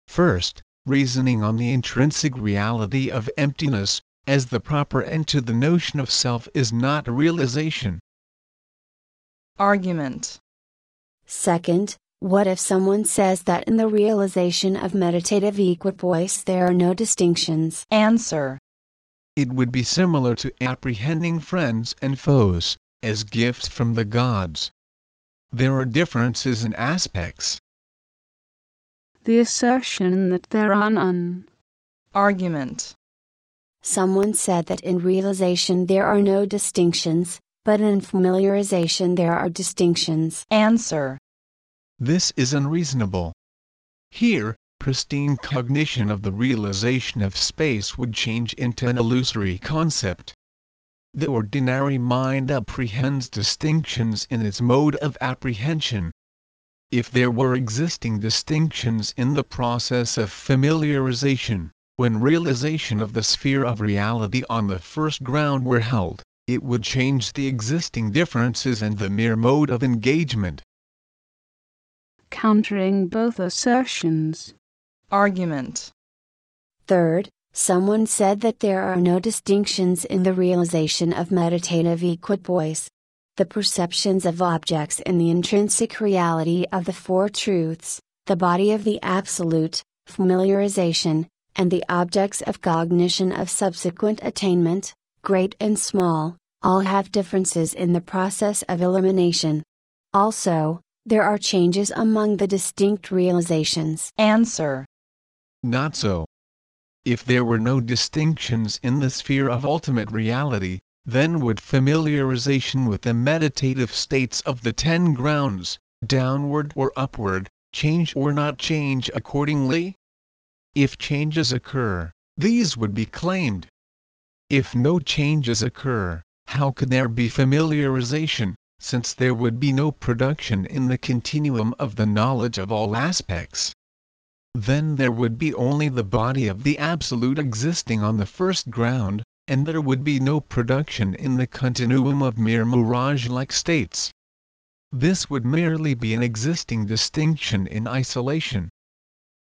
Speaker 2: First, reasoning on the intrinsic reality of emptiness, as the proper end to the notion of self is not realization.
Speaker 4: Argument.
Speaker 5: Second, what if someone says that in the realization of meditative equipoise there are no distinctions?
Speaker 4: Answer.
Speaker 2: It would be similar to apprehending friends and foes, as gifts from the gods. There are differences in aspects.
Speaker 3: The assertion that there are none.
Speaker 4: Argument.
Speaker 5: Someone said that in realization there are no distinctions, but in familiarization there are distinctions.
Speaker 4: Answer.
Speaker 2: This is unreasonable. Here, pristine cognition of the realization of space would change into an illusory concept. The ordinary mind apprehends distinctions in its mode of apprehension. If there were existing distinctions in the process of familiarization, when realization of the sphere of reality on the first ground were held, it would change the existing differences and the mere mode of engagement.
Speaker 3: Countering both assertions.
Speaker 4: Argument.
Speaker 5: Third, someone said that there are no distinctions in the realization of meditative equipoise. The perceptions of objects in the intrinsic reality of the Four Truths, the body of the Absolute, familiarization, and the objects of cognition of subsequent attainment, great and small, all have differences in the process of elimination. Also, there are changes among the distinct realizations.
Speaker 4: Answer.
Speaker 2: Not so. If there were no distinctions in the sphere of ultimate reality, then would familiarization with the meditative states of the ten grounds, downward or upward, change or not change accordingly? If changes occur, these would be claimed. If no changes occur, how could there be familiarization, since there would be no production in the continuum of the knowledge of all aspects? Then there would be only the body of the Absolute existing on the first ground, and there would be no production in the continuum of mere mirage-like states. This would merely be an existing distinction in isolation.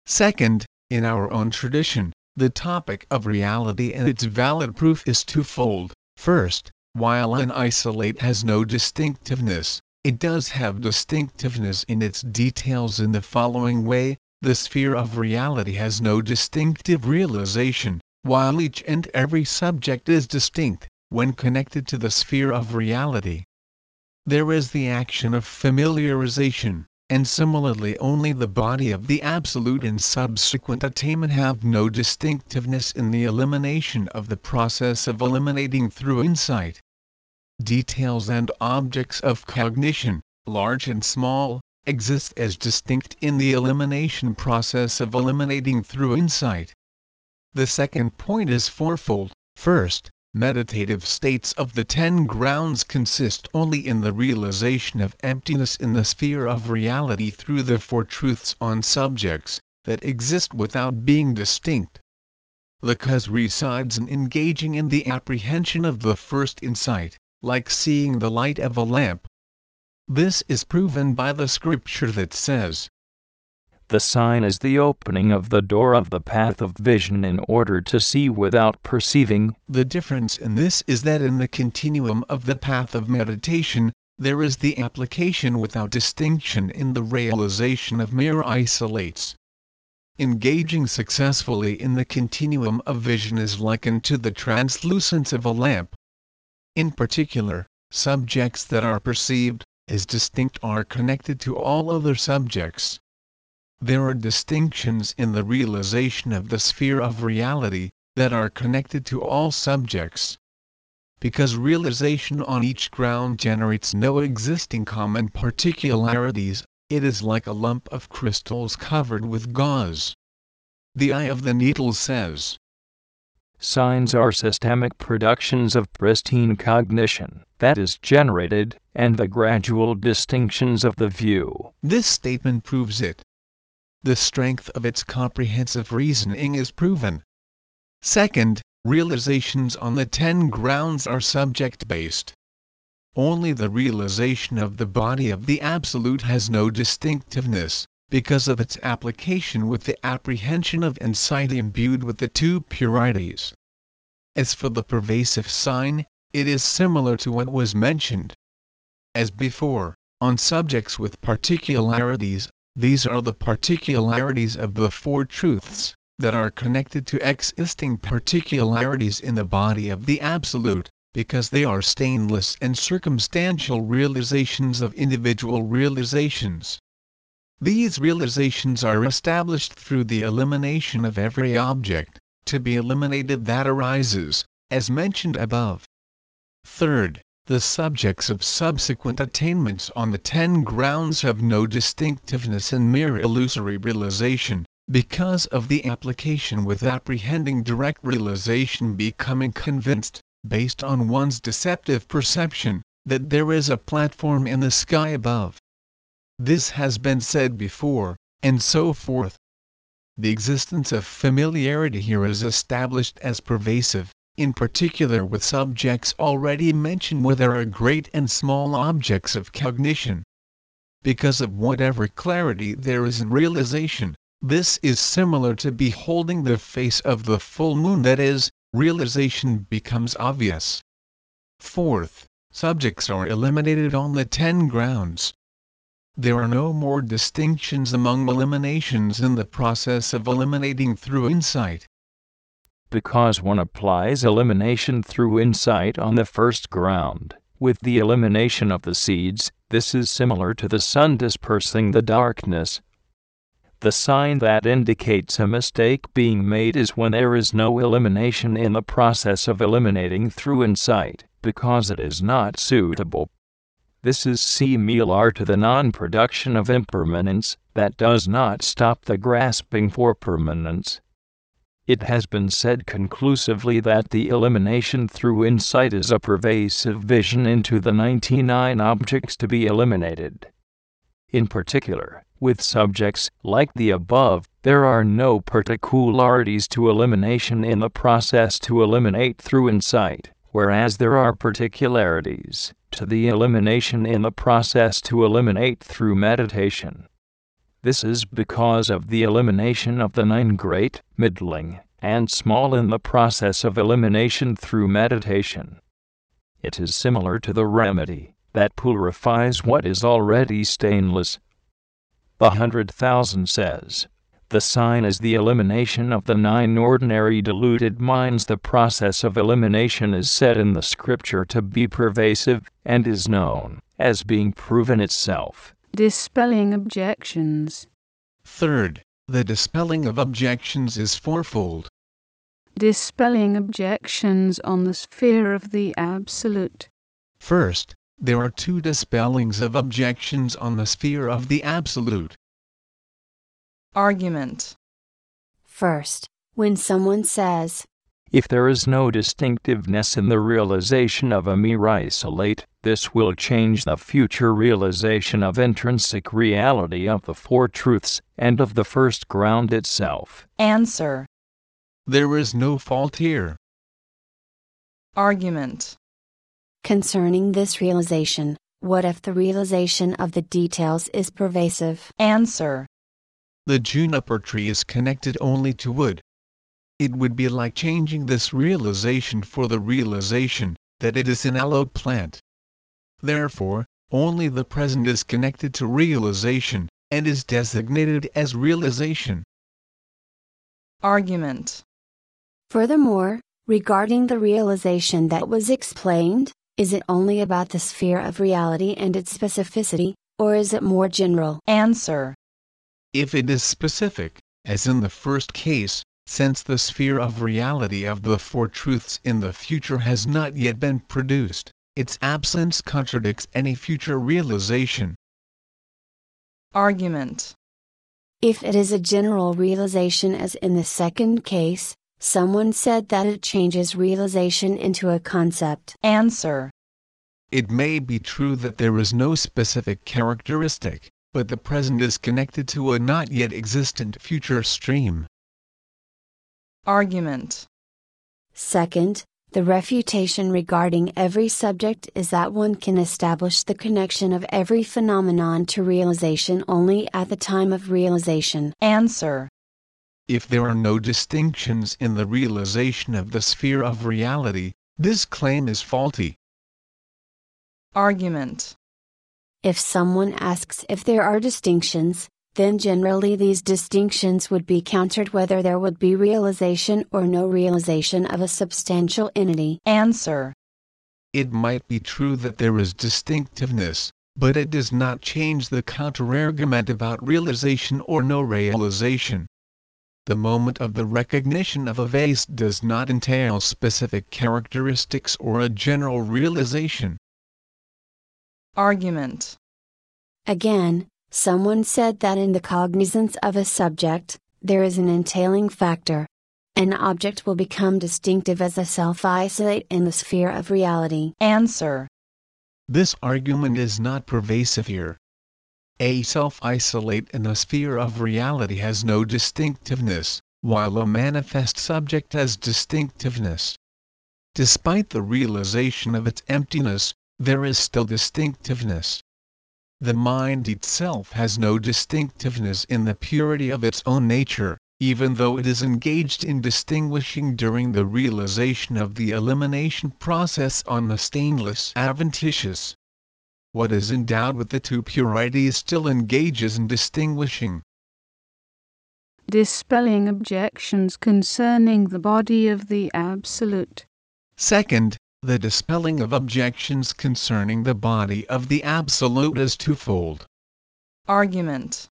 Speaker 2: Second, In our own tradition, the topic of reality and its valid proof is twofold. First, while an isolate has no distinctiveness, it does have distinctiveness in its details in the following way the sphere of reality has no distinctive realization, while each and every subject is distinct, when connected to the sphere of reality. There is the action of familiarization, and similarly only the body of the Absolute and subsequent attainment have no distinctiveness in the elimination of the process of eliminating through insight. Details and objects of cognition, large and small, exist as distinct in the elimination process of eliminating through insight. The second point is fourfold. First, meditative states of the ten grounds consist only in the realization of emptiness in the sphere of reality through the four truths on subjects that exist without being distinct. The cause resides in engaging in the apprehension of the first insight, like seeing the light of a lamp, this is proven by the scripture that says,
Speaker 1: The sign is the opening of the door of the path of vision in order to see without perceiving.
Speaker 2: The difference in this is that in the continuum of the path of meditation, there is the application without distinction in the realization of mere isolates. Engaging successfully in the continuum of vision is likened to the translucence of a lamp. In particular, subjects that are perceived, as distinct are connected to all other subjects. There are distinctions in the realization of the sphere of reality that are connected to all subjects. Because realization on each ground generates no existing common particularities, it is like a lump of crystals covered with gauze. The eye of the needle says,
Speaker 1: Signs are systemic productions of pristine cognition that is generated, and the gradual distinctions of the view.
Speaker 2: This statement proves it. The strength of its comprehensive reasoning is proven. Second, realizations on the ten grounds are subject based. Only the realization of the body of the Absolute has no distinctiveness, because of its application with the apprehension of insight imbued with the two purities. As for the pervasive sign, it is similar to what was mentioned. As before, on subjects with particularities, these are the particularities of the Four Truths, that are connected to existing particularities in the body of the Absolute, because they are stainless and circumstantial realizations of individual realizations. These realizations are established through the elimination of every object, to be eliminated that arises, as mentioned above. Third, the subjects of subsequent attainments on the ten grounds have no distinctiveness in mere illusory realization, because of the application with apprehending direct realization becoming convinced, based on one's deceptive perception, that there is a platform in the sky above this has been said before, and so forth. The existence of familiarity here is established as pervasive, in particular with subjects already mentioned where there are great and small objects of cognition. Because of whatever clarity there is in realization, this is similar to beholding the face of the full moon that is, realization becomes obvious. Fourth, subjects are eliminated on the ten grounds, there are no more distinctions among eliminations in the process of eliminating through insight.
Speaker 1: Because one applies elimination through insight on the first ground, with the elimination of the seeds, this is similar to the sun dispersing the darkness. The sign that indicates a mistake being made is when there is no elimination in the process of eliminating through insight, because it is not suitable. This is similar to the non production of impermanence that does not stop the grasping for permanence. It has been said conclusively that the elimination through insight is a pervasive vision into the 99 objects to be eliminated. In particular, with subjects like the above, there are no particularities to elimination in the process to eliminate through insight, whereas there are particularities to the elimination in the process to eliminate through meditation. This is because of the elimination of the nine great, middling, and small in the process of elimination through meditation. It is similar to the remedy that purifies what is already stainless. The hundred thousand says, the sign is the elimination of the nine ordinary deluded minds. The process of elimination is said in the scripture to be pervasive and is known as being proven itself.
Speaker 3: Dispelling objections.
Speaker 2: Third, the dispelling of objections is fourfold.
Speaker 3: Dispelling objections on the sphere of the Absolute.
Speaker 2: First, there are two dispellings of objections on the sphere of the Absolute.
Speaker 4: Argument.
Speaker 5: First, when someone says,
Speaker 1: If there is no distinctiveness in the realization of a mere isolate, this will change the future realization of intrinsic reality of the Four Truths and of the first ground itself.
Speaker 4: Answer.
Speaker 2: There is no fault here.
Speaker 4: Argument.
Speaker 5: concerning this realization, what if the realization of the details is pervasive?
Speaker 4: Answer.
Speaker 2: The juniper tree is connected only to wood. It would be like changing this realization for the realization that it is an aloe plant. Therefore, only the present is connected to realization, and is designated as realization.
Speaker 4: Argument.
Speaker 5: Furthermore, regarding the realization that was explained, is it only about the sphere of reality and its specificity, or is it more general?
Speaker 4: Answer.
Speaker 2: If it is specific, as in the first case, since the sphere of reality of the Four Truths in the future has not yet been produced, its absence contradicts any future realization.
Speaker 4: Argument.
Speaker 5: If it is a general realization, as in the second case, someone said that it changes realization into a concept.
Speaker 4: Answer.
Speaker 2: It may be true that there is no specific characteristic, but the present is connected to a not yet existent future stream.
Speaker 4: Argument.
Speaker 5: Second, the refutation regarding every subject is that one can establish the connection of every phenomenon to realization only at the time of realization.
Speaker 4: Answer.
Speaker 2: If there are no distinctions in the realization of the sphere of reality, this claim is faulty.
Speaker 4: Argument.
Speaker 5: If someone asks if there are distinctions, then generally these distinctions would be countered whether there would be realization or no realization of a substantial entity.
Speaker 4: Answer.
Speaker 2: It might be true that there is distinctiveness, but it does not change the counterargument about realization or no realization. The moment of the recognition of a vase does not entail specific characteristics or a general realization.
Speaker 4: Argument.
Speaker 5: Again, someone said that in the cognizance of a subject, there is an entailing factor. An object will become distinctive as a self isolate in the sphere of reality.
Speaker 4: Answer.
Speaker 2: This argument is not pervasive here. A self isolate in the sphere of reality has no distinctiveness, while a manifest subject has distinctiveness. Despite the realization of its emptiness, there is still distinctiveness. The mind itself has no distinctiveness in the purity of its own nature, even though it is engaged in distinguishing during the realization of the elimination process on the stainless adventitious. What is endowed with the two purities still engages in distinguishing.
Speaker 3: Dispelling objections concerning the body of the Absolute.
Speaker 2: Second, the dispelling of objections concerning the body of the Absolute is twofold.
Speaker 4: Argument.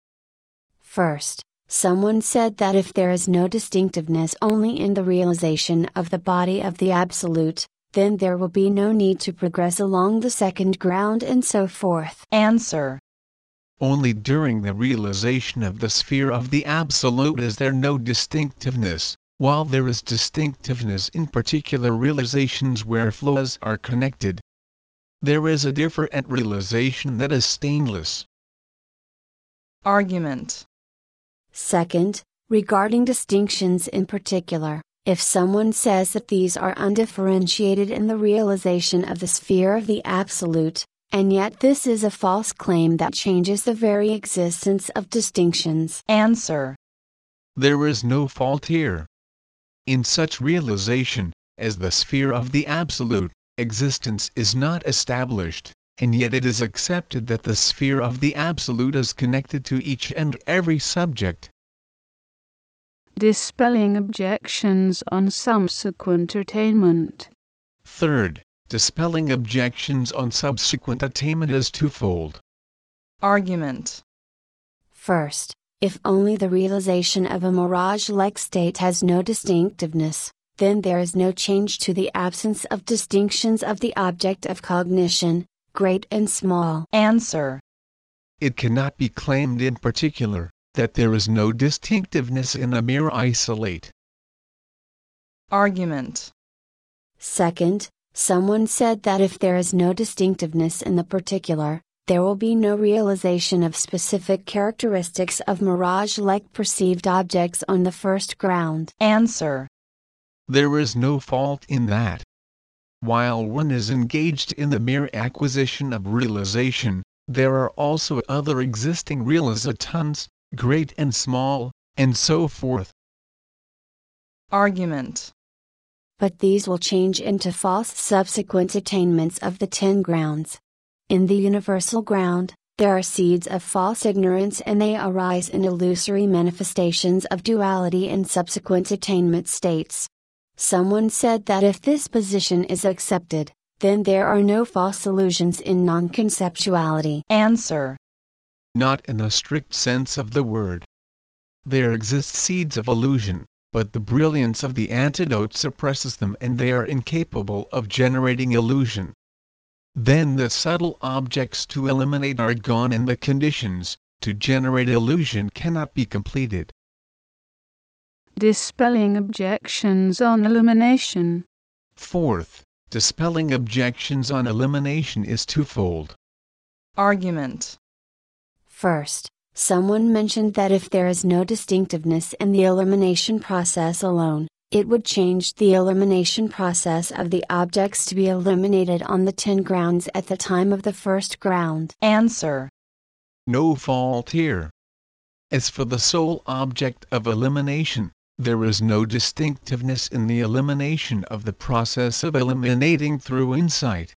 Speaker 5: First, someone said that if there is no distinctiveness only in the realization of the body of the Absolute, then there will be no need to progress along the second ground and so forth.
Speaker 4: Answer.
Speaker 2: Only during the realization of the sphere of the Absolute is there no distinctiveness, while there is distinctiveness in particular realizations where flows are connected. There is a different realization that is stainless.
Speaker 4: Argument.
Speaker 5: Second, regarding distinctions in particular, if someone says that these are undifferentiated in the realization of the sphere of the Absolute, And yet, this is a false claim that changes the very existence of distinctions.
Speaker 4: Answer.
Speaker 2: There is no fault here. In such realization, as the sphere of the Absolute, existence is not established, and yet it is accepted that the sphere of the Absolute is connected to each and every subject.
Speaker 3: Dispelling objections on subsequent attainment.
Speaker 2: Third, dispelling objections on subsequent attainment is twofold.
Speaker 4: Argument.
Speaker 5: First, if only the realization of a mirage like state has no distinctiveness, then there is no change to the absence of distinctions of the object of cognition, great and small.
Speaker 4: Answer.
Speaker 2: It cannot be claimed in particular that there is no distinctiveness in a mere isolate.
Speaker 4: Argument.
Speaker 5: Second, someone said that if there is no distinctiveness in the particular, there will be no realization of specific characteristics of mirage like perceived objects on the first ground.
Speaker 4: Answer.
Speaker 2: There is no fault in that. While one is engaged in the mere acquisition of realization, there are also other existing realizatons, great and small, and so forth.
Speaker 4: Argument.
Speaker 5: But these will change into false subsequent attainments of the ten grounds. In the universal ground, there are seeds of false ignorance and they arise in illusory manifestations of duality in subsequent attainment states. Someone said that if this position is accepted, then there are no false illusions in non conceptuality.
Speaker 4: Answer.
Speaker 2: Not in the strict sense of the word. There exist seeds of illusion, but the brilliance of the antidote suppresses them and they are incapable of generating illusion. Then the subtle objects to eliminate are gone and the conditions to generate illusion cannot be completed.
Speaker 3: Dispelling objections on elimination.
Speaker 2: Fourth, dispelling objections on elimination is twofold.
Speaker 4: Argument.
Speaker 5: First, someone mentioned that if there is no distinctiveness in the elimination process alone, it would change the elimination process of the objects to be eliminated on the 10 grounds at the time of the first ground.
Speaker 4: Answer.
Speaker 2: No fault here. As for the sole object of elimination, there is no distinctiveness in the elimination of the process of eliminating through insight.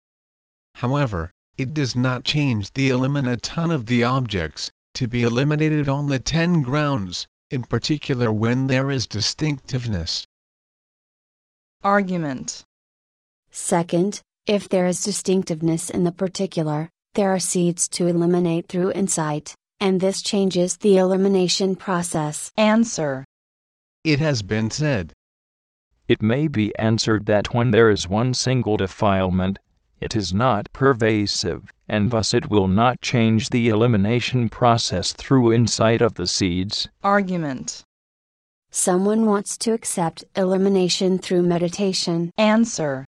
Speaker 2: However, it does not change the eliminaton of the objects, to be eliminated on the ten grounds, in particular when there is distinctiveness.
Speaker 4: Argument.
Speaker 5: Second, if there is distinctiveness in the particular, there are seeds to eliminate through insight, and this changes the elimination process.
Speaker 4: Answer.
Speaker 2: It has been said.
Speaker 1: It may be answered that when there is one single defilement, it is not pervasive, and thus it will not change the elimination process through insight of the seeds.
Speaker 4: Argument.
Speaker 5: Someone wants to accept elimination through meditation.
Speaker 4: Answer.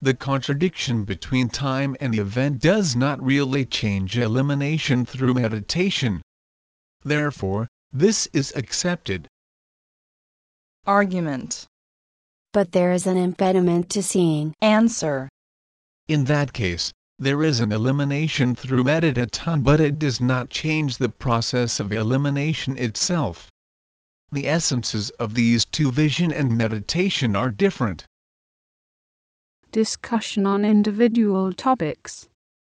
Speaker 2: The contradiction between time and the event does not really change elimination through meditation. Therefore, this is accepted.
Speaker 4: Argument.
Speaker 5: But there is an impediment to seeing.
Speaker 4: Answer.
Speaker 2: In that case, there is an elimination through meditation but it does not change the process of elimination itself. The essences of these two vision and meditation are different.
Speaker 3: Discussion on individual topics.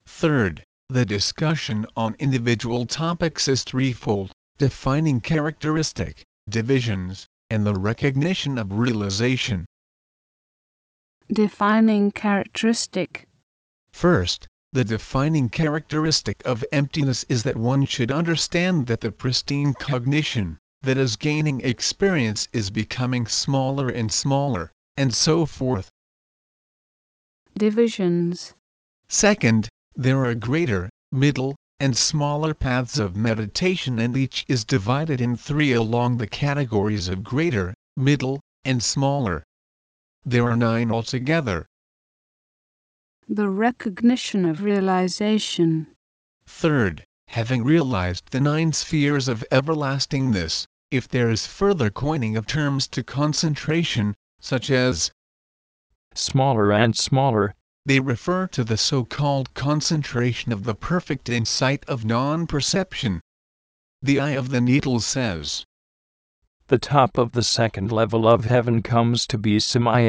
Speaker 2: Third, the discussion on individual topics is threefold defining characteristic, divisions, and the recognition of realization.
Speaker 3: Defining characteristic.
Speaker 2: First, the defining characteristic of emptiness is that one should understand that the pristine cognition, that is gaining experience, is becoming smaller and smaller, and so forth.
Speaker 3: Divisions.
Speaker 2: Second, there are greater, middle, and smaller paths of meditation, and each is divided in three along the categories of greater, middle, and smaller. There are nine altogether.
Speaker 3: The recognition of realization.
Speaker 2: Third, having realized the nine spheres of everlastingness, if there is further coining of terms to concentration, such as
Speaker 1: Smaller and smaller,
Speaker 2: They refer to the so-called concentration of the perfect insight of non-perception. The eye of the needle says,
Speaker 1: The top of the second level of heaven comes to be similar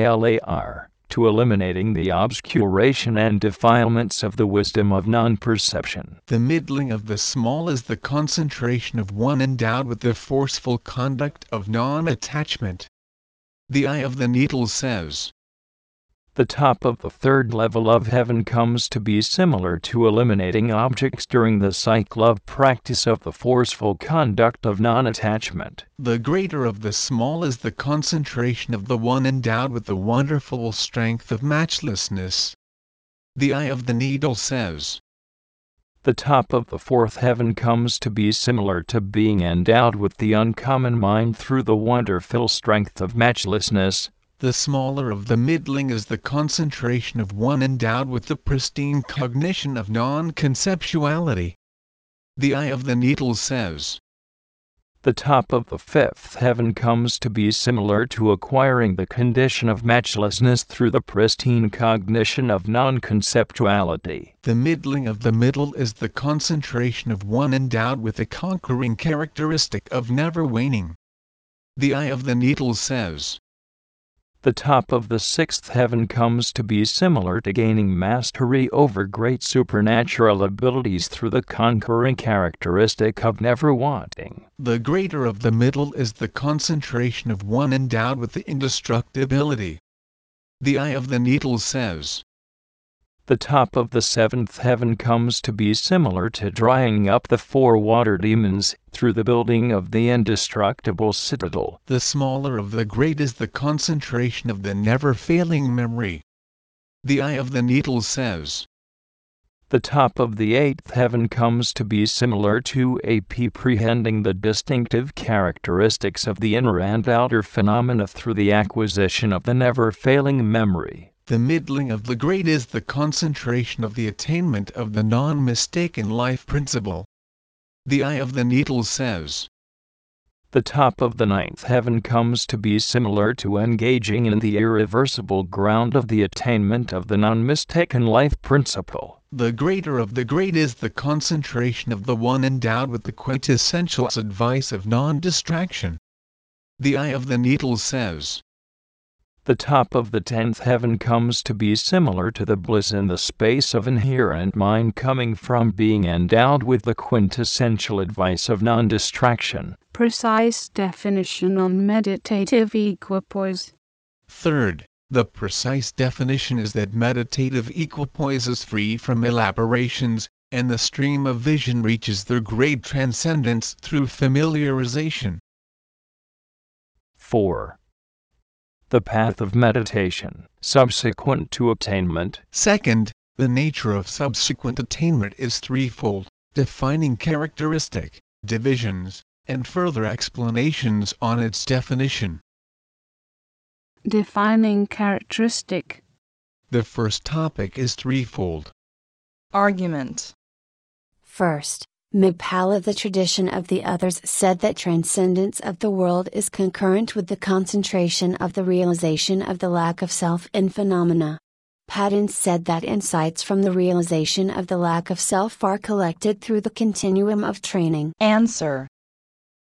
Speaker 1: to eliminating the obscuration and defilements of the wisdom of non perception.
Speaker 2: The middling of the small is the concentration of one endowed with the forceful conduct of non attachment. The eye of the needle says,
Speaker 1: the top of the third level of heaven comes to be similar to eliminating objects during the cycle of practice of the forceful conduct of non attachment.
Speaker 2: The greater of the small is the concentration of the one endowed with the wonderful strength of matchlessness. The eye of the needle says,
Speaker 1: the top of the fourth heaven comes to be similar to being endowed with the uncommon mind through the wonderful strength of matchlessness,
Speaker 2: the smaller of the middling is the concentration of one endowed with the pristine cognition of non-conceptuality. The eye of the needle says,
Speaker 1: the top of the fifth heaven comes to be similar to acquiring the condition of matchlessness through the pristine cognition of non conceptuality.
Speaker 2: The middling of the middle is the concentration of one endowed with the conquering characteristic of never waning. The eye of the needle says,
Speaker 1: the top of the sixth heaven comes to be similar to gaining mastery over great supernatural abilities through the conquering characteristic of never wanting.
Speaker 2: The greater of the middle is the concentration of one endowed with the indestructibility. The eye of the needle says,
Speaker 1: the top of the seventh heaven comes to be similar to drying up the four water demons through the building of the indestructible citadel.
Speaker 2: The smaller of the great is the concentration of the never failing memory. The eye of the needle says,
Speaker 1: the top of the eighth heaven comes to be similar to apprehending the distinctive characteristics of the inner and outer phenomena through the acquisition of the never failing memory.
Speaker 2: The middling of the great is the concentration of the attainment of the non-mistaken life principle. The eye of the needle says,
Speaker 1: the top of the ninth heaven comes to be similar to engaging in the irreversible ground of the attainment of the non mistaken life principle.
Speaker 2: The greater of the great is the concentration of the one endowed with the quintessential advice of non distraction. The eye of the needle says,
Speaker 1: the top of the tenth heaven comes to be similar to the bliss in the space of inherent mind coming from being endowed with the quintessential advice of non distraction.
Speaker 3: Precise definition on meditative equipoise.
Speaker 2: Third, the precise definition is that meditative equipoise is free from elaborations, and the stream of vision reaches their great transcendence through familiarization.
Speaker 1: 4 the path of meditation, subsequent to attainment.
Speaker 2: Second, the nature of subsequent attainment is threefold defining characteristic, divisions, and further explanations on its definition.
Speaker 3: Defining characteristic.
Speaker 2: The first topic is threefold.
Speaker 4: Argument.
Speaker 5: First, Mipala the tradition of the others said that transcendence of the world is concurrent with the concentration of the realization of the lack of self in phenomena. Patton said that insights from the realization of the lack of self are collected through the continuum of training.
Speaker 4: Answer.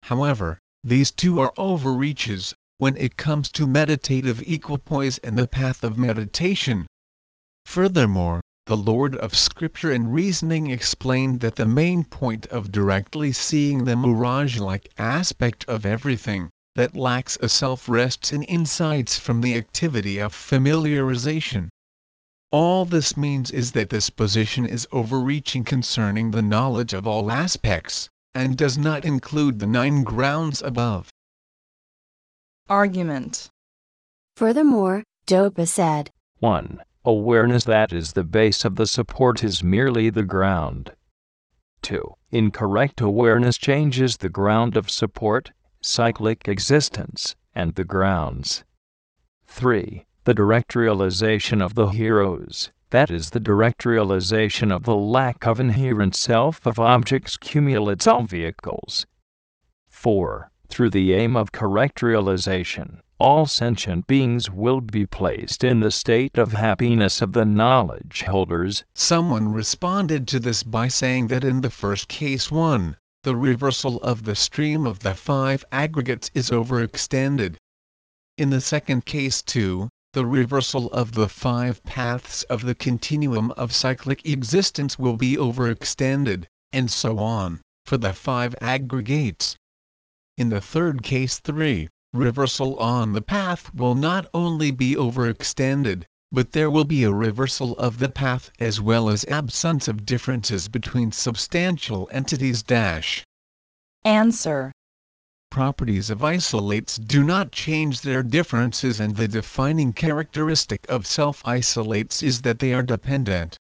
Speaker 2: However, these two are overreaches when it comes to meditative equipoise and the path of meditation. Furthermore, the Lord of Scripture and reasoning explained that the main point of directly seeing the mirage-like aspect of everything, that lacks a self rests in insights from the activity of familiarization. All this means is that this position is overreaching concerning the knowledge of all aspects, and does not include the nine grounds above.
Speaker 4: Argument.
Speaker 5: Furthermore, Dopa said
Speaker 1: 1. Awareness that is the base of the support is merely the ground. 2. Incorrect awareness changes the ground of support, cyclic existence, and the grounds. 3. The direct realization of the heroes, that is the direct realization of the lack of inherent self of objects cumulates all vehicles. 4. Through the aim of correct realization, all sentient beings will be placed in the state of happiness of the knowledge holders.
Speaker 2: Someone responded to this by saying that in the first case 1, the reversal of the stream of the five aggregates is overextended. In the second case 2, the reversal of the five paths of the continuum of cyclic existence will be overextended, and so on, for the five aggregates. In the third case 3, reversal on the path will not only be overextended, but there will be a reversal of the path as well as absence of differences between substantial entities. Dash.
Speaker 4: Answer.
Speaker 2: Properties of isolates do not change their differences and the defining characteristic of self-isolates is that they are dependent.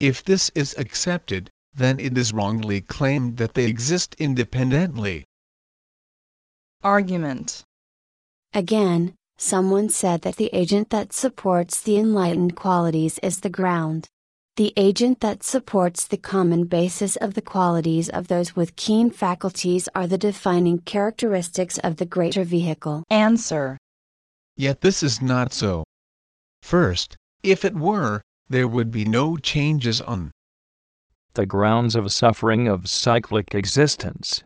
Speaker 2: If this is accepted, then it is wrongly claimed that they exist independently.
Speaker 4: Argument.
Speaker 5: Again, someone said that the agent that supports the enlightened qualities is the ground. The agent that supports the common basis of the qualities of those with keen faculties are the defining characteristics of the greater vehicle.
Speaker 4: Answer.
Speaker 2: Yet this is not so. First, if it were, there would be no changes on
Speaker 1: the grounds of suffering of cyclic existence.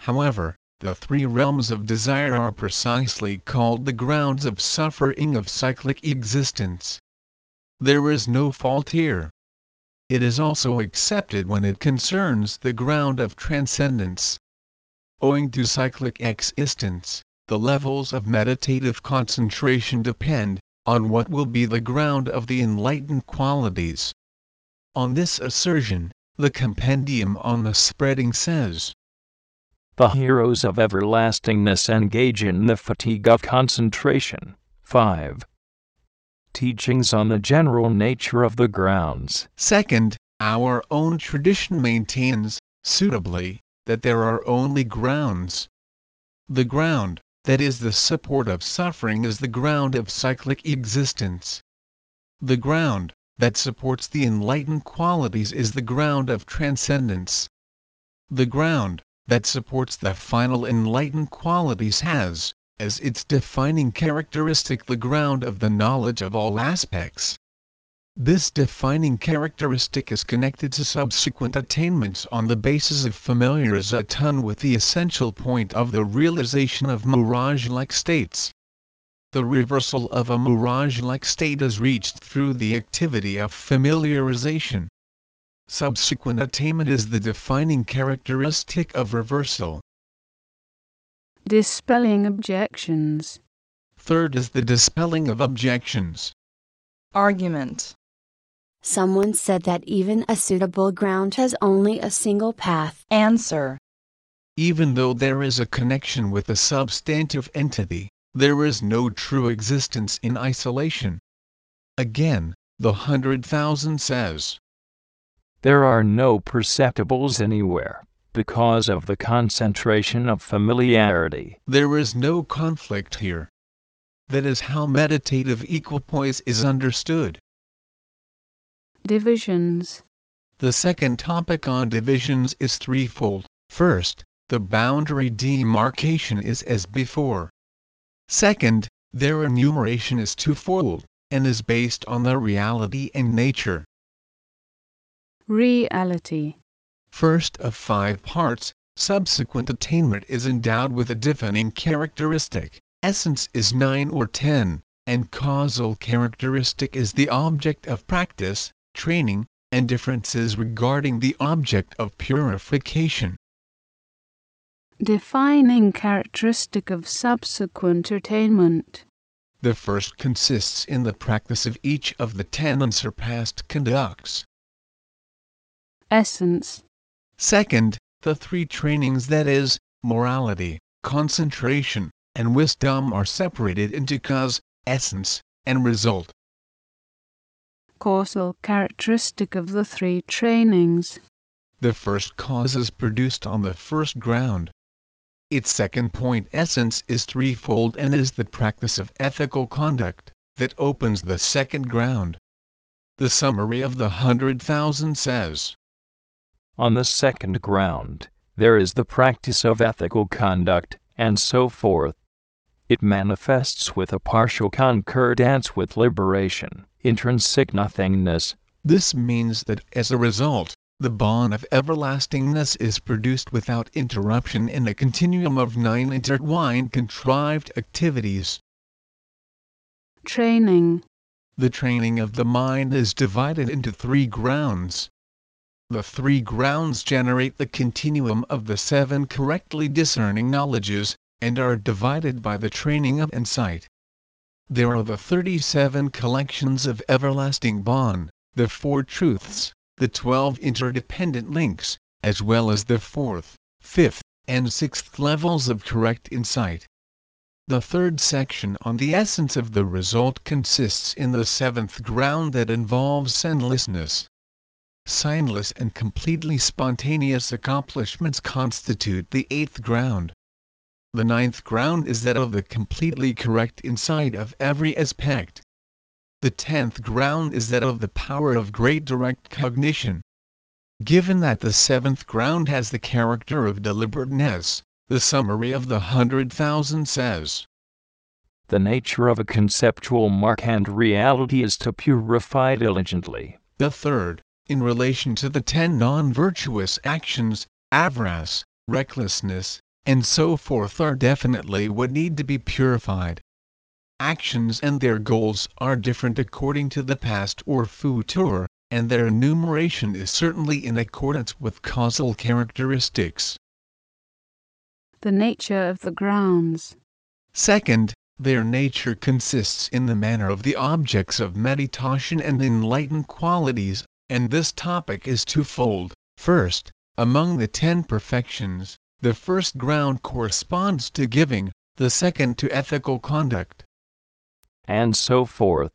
Speaker 2: However, the three realms of desire are precisely called the grounds of suffering of cyclic existence. There is no fault here. It is also accepted when it concerns the ground of transcendence. Owing to cyclic existence, the levels of meditative concentration depend on what will be the ground of the enlightened qualities. On this assertion, the Compendium on the Spreading says
Speaker 1: the heroes of everlastingness engage in the fatigue of concentration. 5. Teachings on the general nature of the grounds.
Speaker 2: Second, our own tradition maintains, suitably, that there are only grounds. The ground, that is the support of suffering, is the ground of cyclic existence. The ground, that supports the enlightened qualities, is the ground of transcendence. The ground, that supports the final enlightened qualities has, as its defining characteristic the ground of the knowledge of all aspects. This defining characteristic is connected to subsequent attainments on the basis of familiarization with the essential point of the realization of mirage-like states. The reversal of a mirage-like state is reached through the activity of familiarization. Subsequent attainment is the defining characteristic of reversal.
Speaker 3: Dispelling objections.
Speaker 2: Third is the dispelling of objections.
Speaker 4: Argument.
Speaker 5: Someone said that even a suitable ground has only a single path.
Speaker 4: Answer.
Speaker 2: Even though there is a connection with a substantive entity, there is no true existence in isolation. Again, the hundred thousand says
Speaker 1: there are no perceptibles anywhere, because of the concentration of familiarity.
Speaker 2: There is no conflict here. That is how meditative equipoise is understood.
Speaker 3: Divisions.
Speaker 2: The second topic on divisions is threefold. First, the boundary demarcation is as before. Second, their enumeration is twofold, and is based on the reality and nature.
Speaker 3: Reality.
Speaker 2: First of five parts, subsequent attainment is endowed with a defining characteristic, essence is 9 or 10, and causal characteristic is the object of practice, training, and differences regarding the object of purification.
Speaker 3: Defining characteristic of subsequent attainment.
Speaker 2: The first consists in the practice of each of the ten unsurpassed conducts
Speaker 3: essence.
Speaker 2: Second, the three trainings that is, morality, concentration, and wisdom are separated into cause, essence, and result.
Speaker 3: Causal characteristic of the three trainings.
Speaker 2: The first cause is produced on the first ground. Its second point essence is threefold and is the practice of ethical conduct that opens the second ground. The summary of the hundred thousand says
Speaker 1: on the second ground, there is the practice of ethical conduct, and so forth. It manifests with a partial concordance with liberation, intrinsic nothingness.
Speaker 2: This means that as a result, the bond of everlastingness is produced without interruption in a continuum of nine intertwined contrived activities.
Speaker 3: Training.
Speaker 2: The training of the mind is divided into three grounds. The three grounds generate the continuum of the seven correctly discerning knowledges, and are divided by the training of insight. There are the 37 collections of everlasting bond, the four truths, the 12 interdependent links, as well as the fourth, fifth, and sixth levels of correct insight. The third section on the essence of the result consists in the seventh ground that involves endlessness. Signless and completely spontaneous accomplishments constitute the eighth ground. The ninth ground is that of the completely correct insight of every aspect. The tenth ground is that of the power of great direct cognition. Given that the seventh ground has the character of deliberateness, the summary of the hundred thousand says
Speaker 1: The nature of a conceptual mark and reality is to purify diligently.
Speaker 2: The third, in relation to the ten non virtuous actions, avarice, recklessness, and so forth are definitely what need to be purified. Actions and their goals are different according to the past or future, and their enumeration is certainly in accordance with causal characteristics.
Speaker 3: The nature of the grounds.
Speaker 2: Second, their nature consists in the manner of the objects of meditation and enlightened qualities, and this topic is twofold. First, among the ten perfections, the first ground corresponds to giving, the second to ethical conduct.
Speaker 1: And so forth.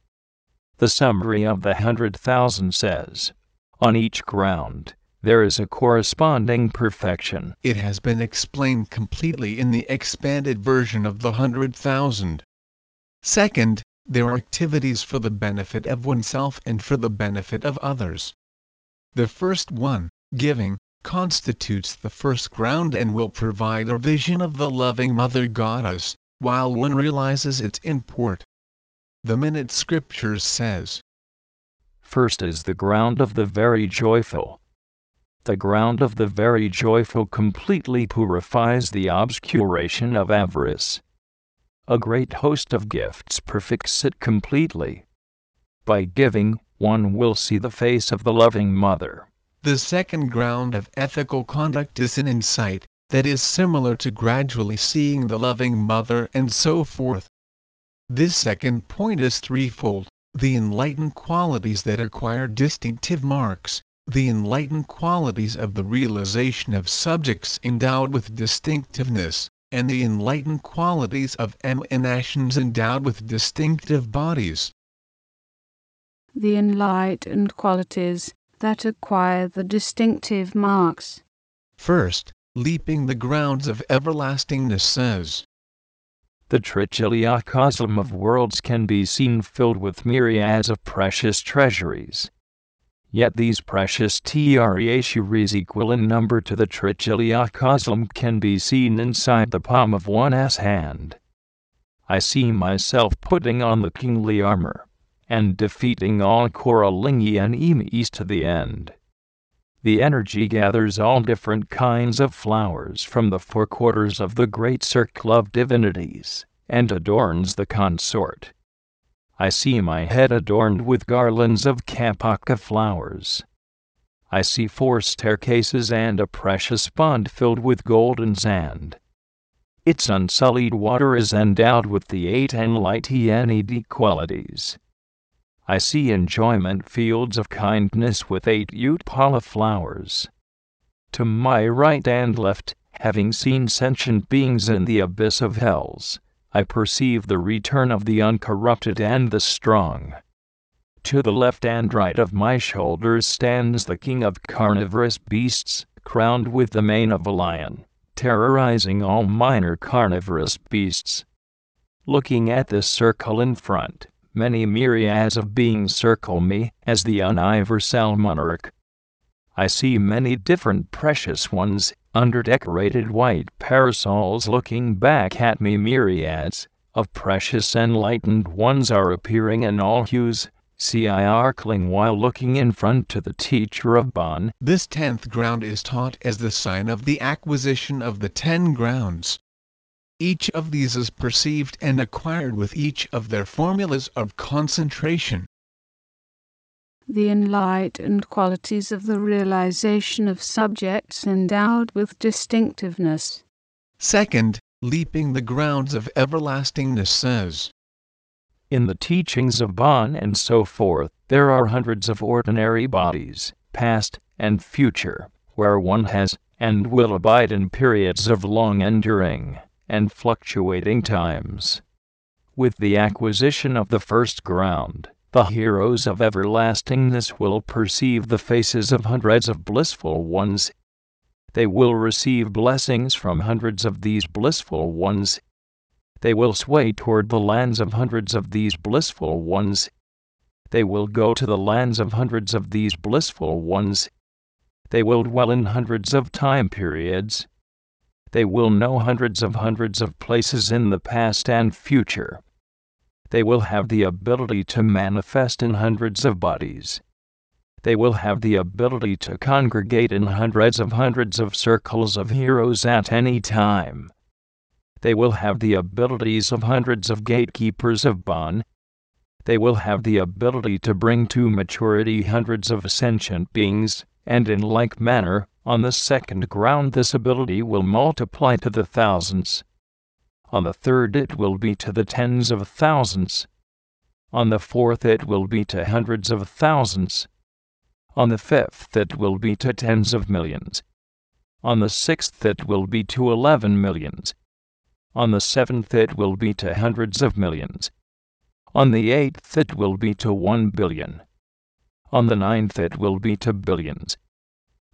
Speaker 1: The summary of the hundred thousand says On each ground, there is a corresponding perfection.
Speaker 2: It has been explained completely in the expanded version of the hundred thousand. Second, there are activities for the benefit of oneself and for the benefit of others. The first one, giving, constitutes the first ground and will provide a vision of the loving Mother Goddess, while one realizes its import. The Minute Scriptures says,
Speaker 1: First is the ground of the very joyful. The ground of the very joyful completely purifies the obscuration of avarice. A great host of gifts perfects it completely. By giving, one will see the face of the loving Mother.
Speaker 2: The second ground of ethical conduct is an insight that is similar to gradually seeing the loving Mother and so forth. This second point is threefold the enlightened qualities that acquire distinctive marks, the enlightened qualities of the realization of subjects endowed with distinctiveness, and the enlightened qualities of emanations endowed with distinctive bodies.
Speaker 3: The enlightened qualities that acquire the distinctive marks.
Speaker 2: First, leaping the grounds of everlastingness says,
Speaker 1: The trichiliocosm of worlds can be seen filled with myriads of precious treasuries. Yet these precious treasuries equal in number to the trichiliocosm can be seen inside the palm of one's hand. I see myself putting on the kingly armor and defeating all Coralingi and enemies to the end. The energy gathers all different kinds of flowers from the four quarters of the great circle of divinities, and adorns the consort. I see my head adorned with garlands of kapaka flowers. I see four staircases and a precious pond filled with golden sand. Its unsullied water is endowed with the eight enlightened qualities. I see enjoyment fields of kindness with eight Utpala flowers. To my right and left, having seen sentient beings in the abyss of hells, I perceive the return of the uncorrupted and the strong. To the left and right of my shoulders stands the king of carnivorous beasts, crowned with the mane of a lion, terrorizing all minor carnivorous beasts. Looking at this circle in front, many myriads of beings circle me as the universal monarch. I see many different precious ones under decorated white parasols looking back at me myriads, of precious enlightened ones are appearing in all hues. I while looking in front to the teacher of Bon.
Speaker 2: This tenth ground is taught as the sign of the acquisition of the ten grounds. Each of these is perceived and acquired with each of their formulas of concentration.
Speaker 3: The enlightened qualities of the realization of subjects endowed with distinctiveness.
Speaker 2: Second, leaping the grounds of everlastingness says,
Speaker 1: In the teachings of Bon and so forth, there are hundreds of ordinary bodies, past and future, where one has and will abide in periods of long enduring and fluctuating times. With the acquisition of the first ground, the heroes of everlastingness will perceive the faces of hundreds of blissful ones they will receive blessings from hundreds of these blissful ones. They will sway toward the lands of hundreds of these blissful ones. They will go to the lands of hundreds of these blissful ones. They will dwell in hundreds of time periods. They will know hundreds of hundreds of places in the past and future. They will have the ability to manifest in hundreds of bodies they will have the ability to congregate in hundreds of hundreds of circles of heroes at any time. They will have the abilities of hundreds of gatekeepers of Bon. They will have the ability to bring to maturity hundreds of sentient beings, and in like manner, on the second ground, this ability will multiply to the thousands. On the third, it will be to the tens of thousands. On the fourth, it will be to hundreds of thousands. On the fifth, it will be to tens of millions. On the sixth, it will be to eleven millions. On the seventh, it will be to hundreds of millions. On the eighth, it will be to one billion. On the ninth, it will be to billions.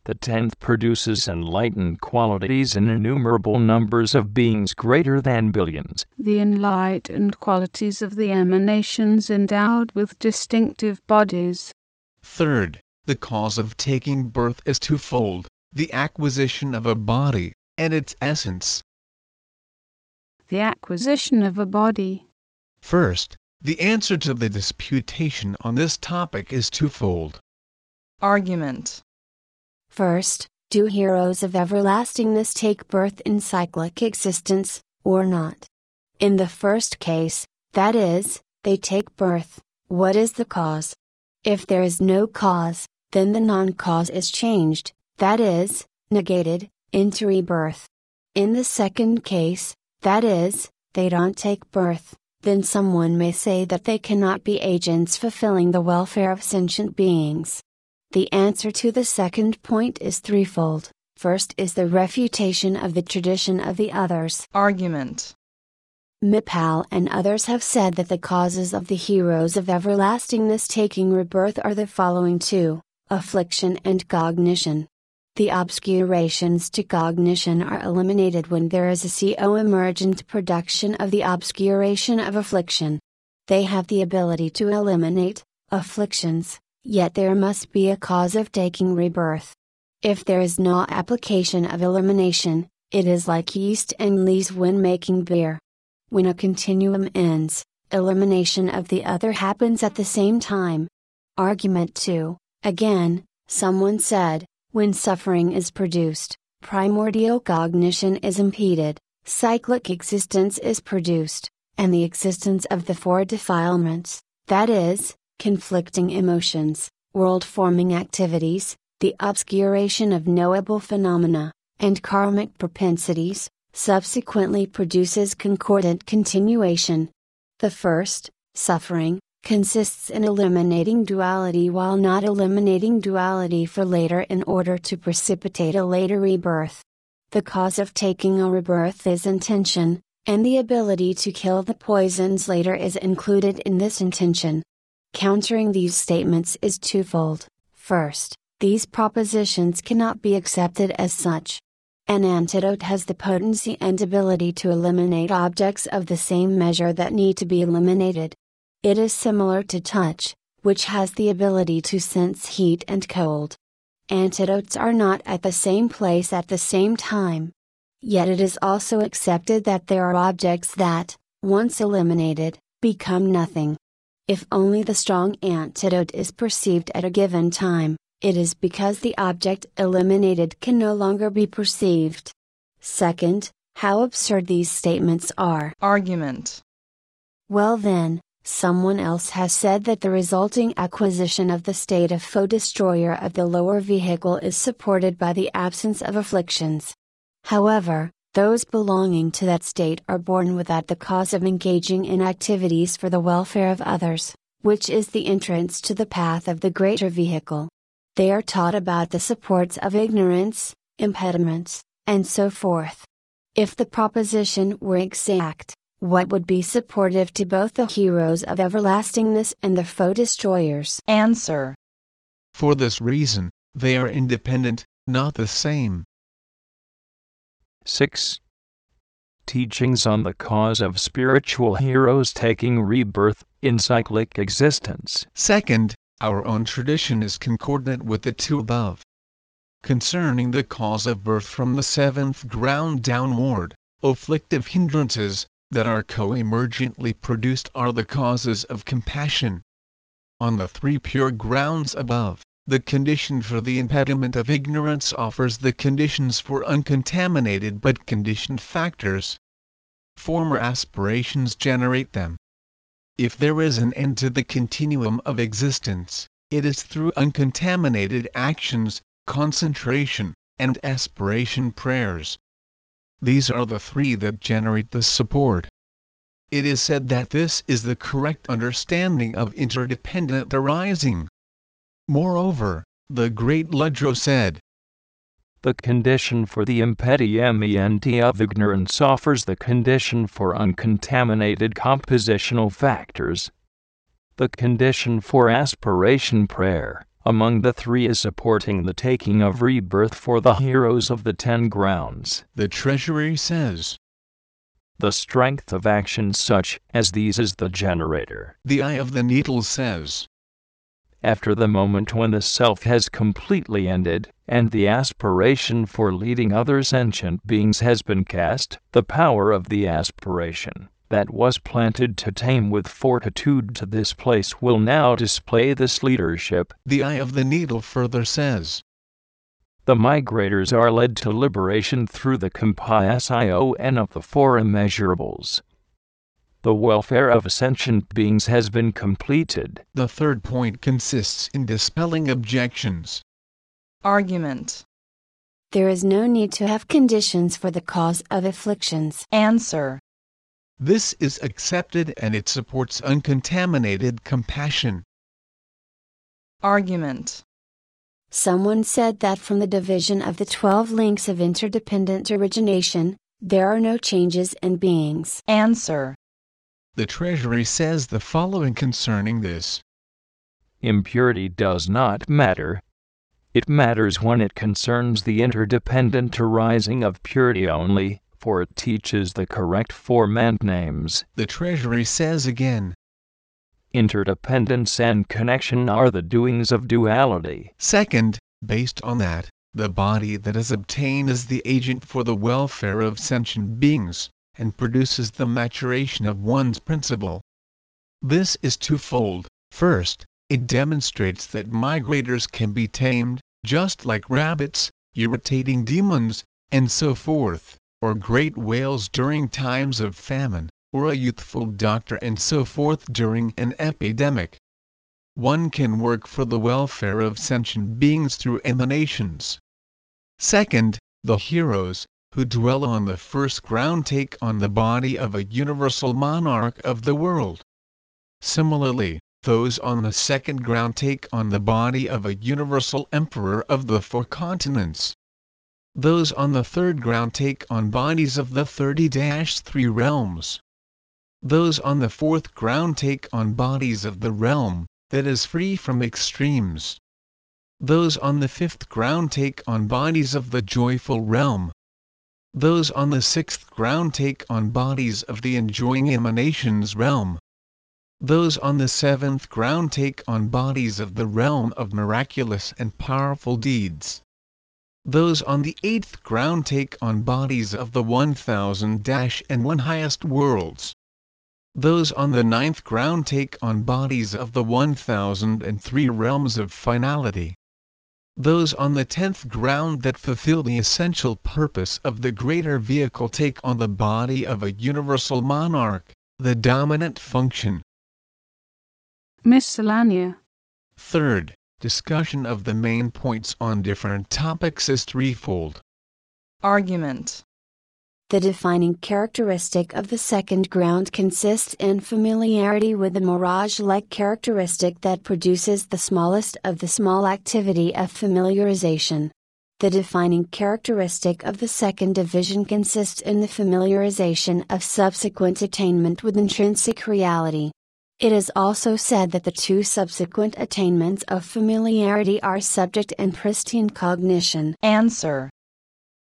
Speaker 1: The tenth produces enlightened qualities in innumerable numbers of beings greater than billions.
Speaker 3: The enlightened qualities of the emanations endowed with distinctive bodies.
Speaker 2: Third, the cause of taking birth is twofold the acquisition of a body, and its essence.
Speaker 3: The acquisition of a body.
Speaker 2: First, the answer to the disputation on this topic is twofold.
Speaker 4: Argument.
Speaker 5: First, do heroes of everlastingness take birth in cyclic existence, or not? In the first case, that is, they take birth, what is the cause? If there is no cause, then the non cause is changed, that is, negated, into rebirth. In the second case, that is, they don't take birth, then someone may say that they cannot be agents fulfilling the welfare of sentient beings. The answer to the second point is threefold. First is the refutation of the tradition of the others.
Speaker 4: Argument.
Speaker 5: Mipal and others have said that the causes of the heroes of everlastingness taking rebirth are the following two affliction and cognition. The obscurations to cognition are eliminated when there is a CO emergent production of the obscuration of affliction. They have the ability to eliminate afflictions, yet there must be a cause of taking rebirth. If there is no application of elimination, it is like yeast and lees when making beer. When a continuum ends, elimination of the other happens at the same time. Argument 2 Again, someone said, when suffering is produced, primordial cognition is impeded, cyclic existence is produced, and the existence of the four defilements, that is, conflicting emotions, world forming activities, the obscuration of knowable phenomena, and karmic propensities, subsequently produces concordant continuation. The first, suffering, consists in eliminating duality while not eliminating duality for later in order to precipitate a later rebirth. The cause of taking a rebirth is intention, and the ability to kill the poisons later is included in this intention. Countering these statements is twofold. First, these propositions cannot be accepted as such. An antidote has the potency and ability to eliminate objects of the same measure that need to be eliminated. It is similar to touch, which has the ability to sense heat and cold. Antidotes are not at the same place at the same time. Yet it is also accepted that there are objects that, once eliminated, become nothing. If only the strong antidote is perceived at a given time, it is because the object eliminated can no longer be perceived. Second, how absurd these statements are.
Speaker 4: Argument.
Speaker 5: Well then, someone else has said that the resulting acquisition of the state of foe destroyer of the lower vehicle is supported by the absence of afflictions. However, those belonging to that state are born without the cause of engaging in activities for the welfare of others, which is the entrance to the path of the greater vehicle. They are taught about the supports of ignorance, impediments, and so forth. If the proposition were exact, what would be supportive to both the heroes of everlastingness and the foe destroyers?
Speaker 4: Answer.
Speaker 2: For this reason, they are independent, not the same.
Speaker 1: 6. Teachings on the cause of spiritual heroes taking rebirth in cyclic existence.
Speaker 2: Second, our own tradition is concordant with the two above. Concerning the cause of birth from the seventh ground downward, afflictive hindrances, that are co-emergently produced are the causes of compassion. On the three pure grounds above, the condition for the impediment of ignorance offers the conditions for uncontaminated but conditioned factors. Former aspirations generate them. If there is an end to the continuum of existence, it is through uncontaminated actions, concentration, and aspiration prayers. These are the three that generate the support. It is said that this is the correct understanding of interdependent arising. Moreover, the great Lodro said,
Speaker 1: The condition for the impediment of ignorance offers the condition for uncontaminated compositional factors. The condition for aspiration prayer among the three is supporting the taking of rebirth for the heroes of the ten grounds.
Speaker 2: The Treasury says,
Speaker 1: The strength of actions such as these is the generator.
Speaker 2: The Eye of the Needle says,
Speaker 1: After the moment when the self has completely ended, and the aspiration for leading other sentient beings has been cast, the power of the aspiration that was planted to tame with fortitude to this place will now display this leadership.
Speaker 2: The Eye of the Needle further says,
Speaker 1: The migrators are led to liberation through the compassion of the four immeasurables. The welfare of sentient beings has been completed.
Speaker 2: The third point consists in dispelling objections.
Speaker 4: Argument.
Speaker 5: There is no need to have conditions for the cause of afflictions.
Speaker 4: Answer.
Speaker 2: This is accepted and it supports uncontaminated compassion.
Speaker 4: Argument.
Speaker 5: Someone said that from the division of the 12 links of interdependent origination, there are no changes in beings.
Speaker 4: Answer.
Speaker 2: The Treasury says the following concerning this
Speaker 1: Impurity does not matter. It matters when it concerns the interdependent arising of purity only for it teaches the correct form and names.
Speaker 2: The Treasury says again
Speaker 1: Interdependence and connection are the doings of duality.
Speaker 2: Second, based on that, the body that is obtained is the agent for the welfare of sentient beings, and produces the maturation of one's principle. This is twofold. First, it demonstrates that migrators can be tamed, just like rabbits, irritating demons, and so forth or great whales during times of famine, or a youthful doctor and so forth during an epidemic. One can work for the welfare of sentient beings through emanations. Second, the heroes, who dwell on the first ground take on the body of a universal monarch of the world. Similarly, those on the second ground take on the body of a universal emperor of the four continents. Those on the third ground take on bodies of the 30-3 realms. Those on the fourth ground take on bodies of the realm that is free from extremes. Those on the fifth ground take on bodies of the joyful realm. Those on the sixth ground take on bodies of the enjoying emanations realm. Those on the seventh ground take on bodies of the realm of miraculous and powerful deeds. Those on the eighth ground take on bodies of the 1000 and one highest worlds. Those on the ninth ground take on bodies of the 1003 realms of finality. Those on the tenth ground that fulfill the essential purpose of the greater vehicle take on the body of a universal monarch, the dominant function.
Speaker 3: Miscellanea.
Speaker 2: Third, discussion of the main points on different topics is threefold.
Speaker 4: Argument.
Speaker 5: The defining characteristic of the second ground consists in familiarity with the mirage like characteristic that produces the smallest of the small activity of familiarization. The defining characteristic of the second division consists in the familiarization of subsequent attainment with intrinsic reality. It is also said that the two subsequent attainments of familiarity are subject and pristine cognition.
Speaker 4: Answer.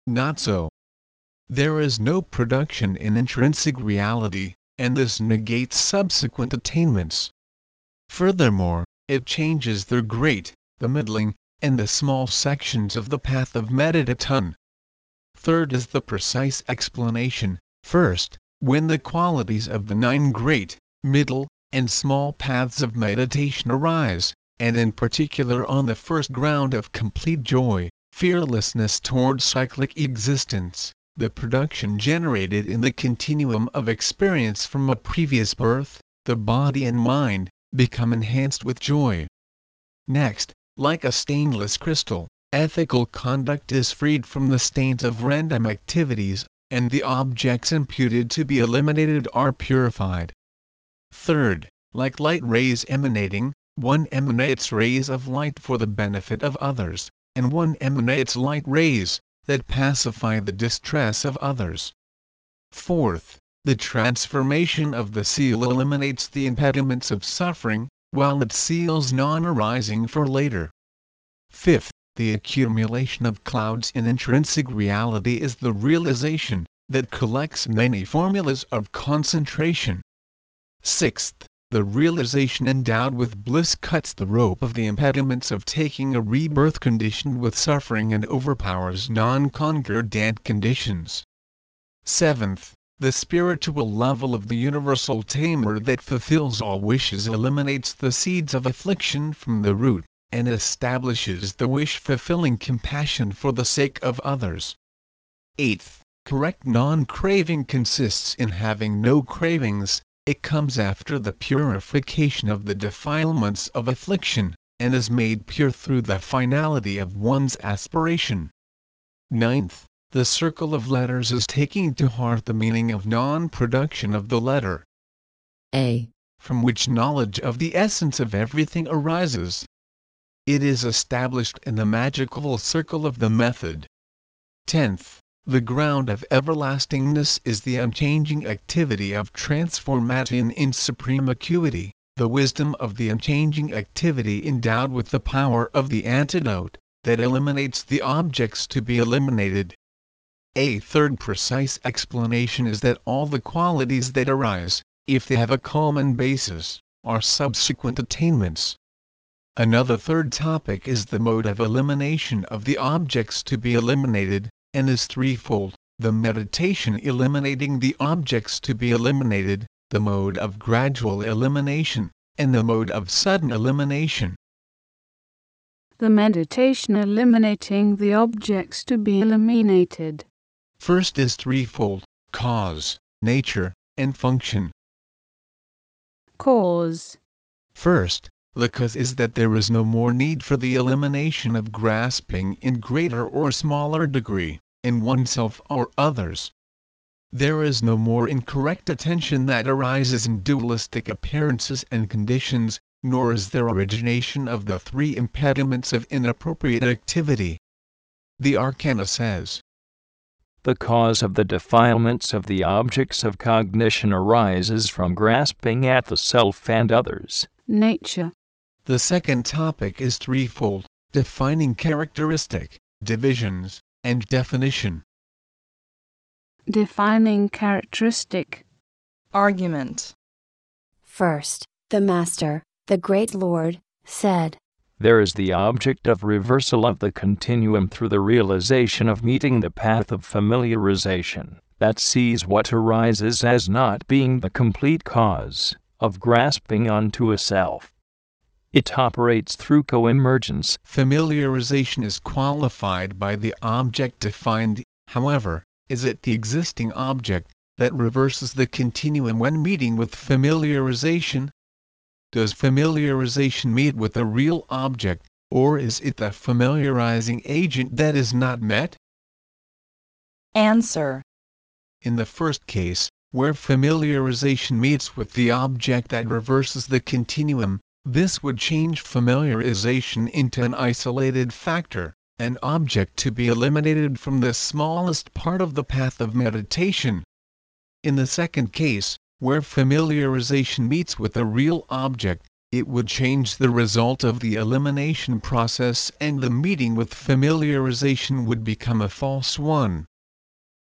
Speaker 2: Not so. There is no production in intrinsic reality, and this negates subsequent attainments. Furthermore, it changes the great, the middling, and the small sections of the path of meditation. Third is the precise explanation. First, when the qualities of the nine great, middle, and small paths of meditation arise, and in particular on the first ground of complete joy, fearlessness toward cyclic existence, the production generated in the continuum of experience from a previous birth, the body and mind, become enhanced with joy. Next, like a stainless crystal, ethical conduct is freed from the stains of random activities, and the objects imputed to be eliminated are purified. Third, like light rays emanating, one emanates rays of light for the benefit of others, and one emanates light rays, that pacify the distress of others. Fourth, the transformation of the seal eliminates the impediments of suffering, while it seals non arising for later. Fifth, the accumulation of clouds in intrinsic reality is the realization that collects many formulas of concentration. Sixth, the realization endowed with bliss cuts the rope of the impediments of taking a rebirth conditioned with suffering and overpowers non-concordant conditions. Seventh, the spiritual level of the universal tamer that fulfills all wishes eliminates the seeds of affliction from the root, and establishes the wish-fulfilling compassion for the sake of others. Eighth, correct non-craving consists in having no cravings, it comes after the purification of the defilements of affliction, and is made pure through the finality of one's aspiration. Ninth, the circle of letters is taking to heart the meaning of non-production of the letter
Speaker 5: A,
Speaker 2: from which knowledge of the essence of everything arises. It is established in the magical circle of the method. Tenth, the ground of everlastingness is the unchanging activity of transformation in supreme acuity, the wisdom of the unchanging activity endowed with the power of the antidote, that eliminates the objects to be eliminated. A third precise explanation is that all the qualities that arise, if they have a common basis, are subsequent attainments. Another third topic is the mode of elimination of the objects to be eliminated, and is threefold the meditation eliminating the objects to be eliminated, the mode of gradual elimination, and the mode of sudden elimination.
Speaker 3: The meditation eliminating the objects to be eliminated.
Speaker 2: First is threefold cause, nature, and function.
Speaker 3: Cause.
Speaker 2: First, the cause is that there is no more need for the elimination of grasping in greater or smaller degree in oneself or others. There is no more incorrect attention that arises in dualistic appearances and conditions, nor is there origination of the three impediments of inappropriate activity. The Arcana says,
Speaker 1: The cause of the defilements of the objects of cognition arises from grasping at the self and others.
Speaker 3: Nature.
Speaker 2: The second topic is threefold defining characteristic, divisions, and definition.
Speaker 3: Defining characteristic.
Speaker 4: Argument.
Speaker 5: First, the Master, the Great Lord, said,
Speaker 1: There is the object of reversal of the continuum through the realization of meeting the path of familiarization. that sees what arises as not being the complete cause of grasping onto a self. It operates through coemergence.
Speaker 2: Familiarization is qualified by the object defined, however, is it the existing object that reverses the continuum when meeting with familiarization? Does familiarization meet with a real object, or is it the familiarizing agent that is not met?
Speaker 4: Answer.
Speaker 2: In the first case, where familiarization meets with the object that reverses the continuum, this would change familiarization into an isolated factor, an object to be eliminated from the smallest part of the path of meditation. In the second case, where familiarization meets with a real object, it would change the result of the elimination process and the meeting with familiarization would become a false one.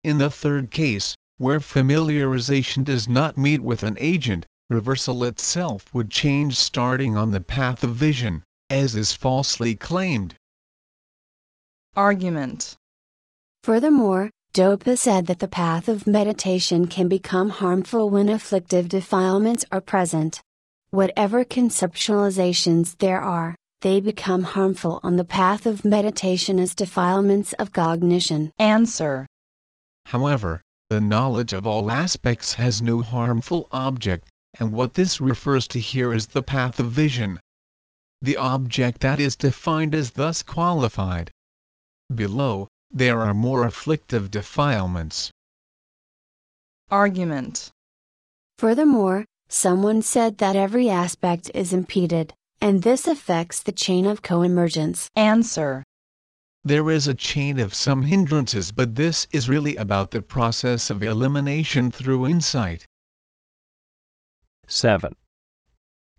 Speaker 2: In the third case, where familiarization does not meet with an agent, reversal itself would change starting on the path of vision, as is falsely claimed.
Speaker 4: Argument.
Speaker 5: Furthermore, Dopa said that the path of meditation can become harmful when afflictive defilements are present. Whatever conceptualizations there are, they become harmful on the path of meditation as defilements of cognition.
Speaker 4: Answer.
Speaker 2: However, the knowledge of all aspects has no harmful object, and what this refers to here is the path of vision. The object that is defined is thus qualified. Below, there are more afflictive defilements.
Speaker 4: Argument.
Speaker 5: Furthermore, someone said that every aspect is impeded, and this affects the chain of coemergence.
Speaker 4: Answer.
Speaker 2: There is a chain of some hindrances, but this is really about the process of elimination through insight.
Speaker 1: 7.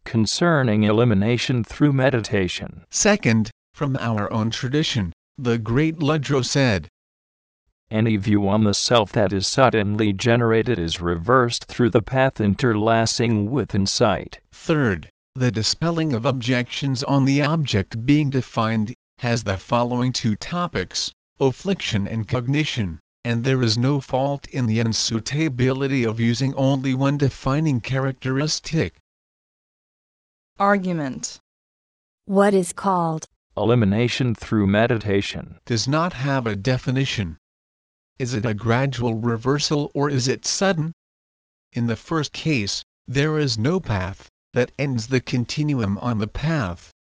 Speaker 1: Concerning elimination through meditation.
Speaker 2: Second, from our own tradition, the great Lodro said,
Speaker 1: Any view on the self that is suddenly generated is reversed through the path interlacing with insight.
Speaker 2: Third, the dispelling of objections on the object being defined has the following two topics affliction and cognition, and there is no fault in the unsuitability of using only one defining characteristic.
Speaker 4: Argument.
Speaker 5: What is called
Speaker 1: Elimination through meditation.
Speaker 2: Does not have a definition. Is it a gradual reversal or is it sudden? In the first case, there is no path that ends the continuum on the path.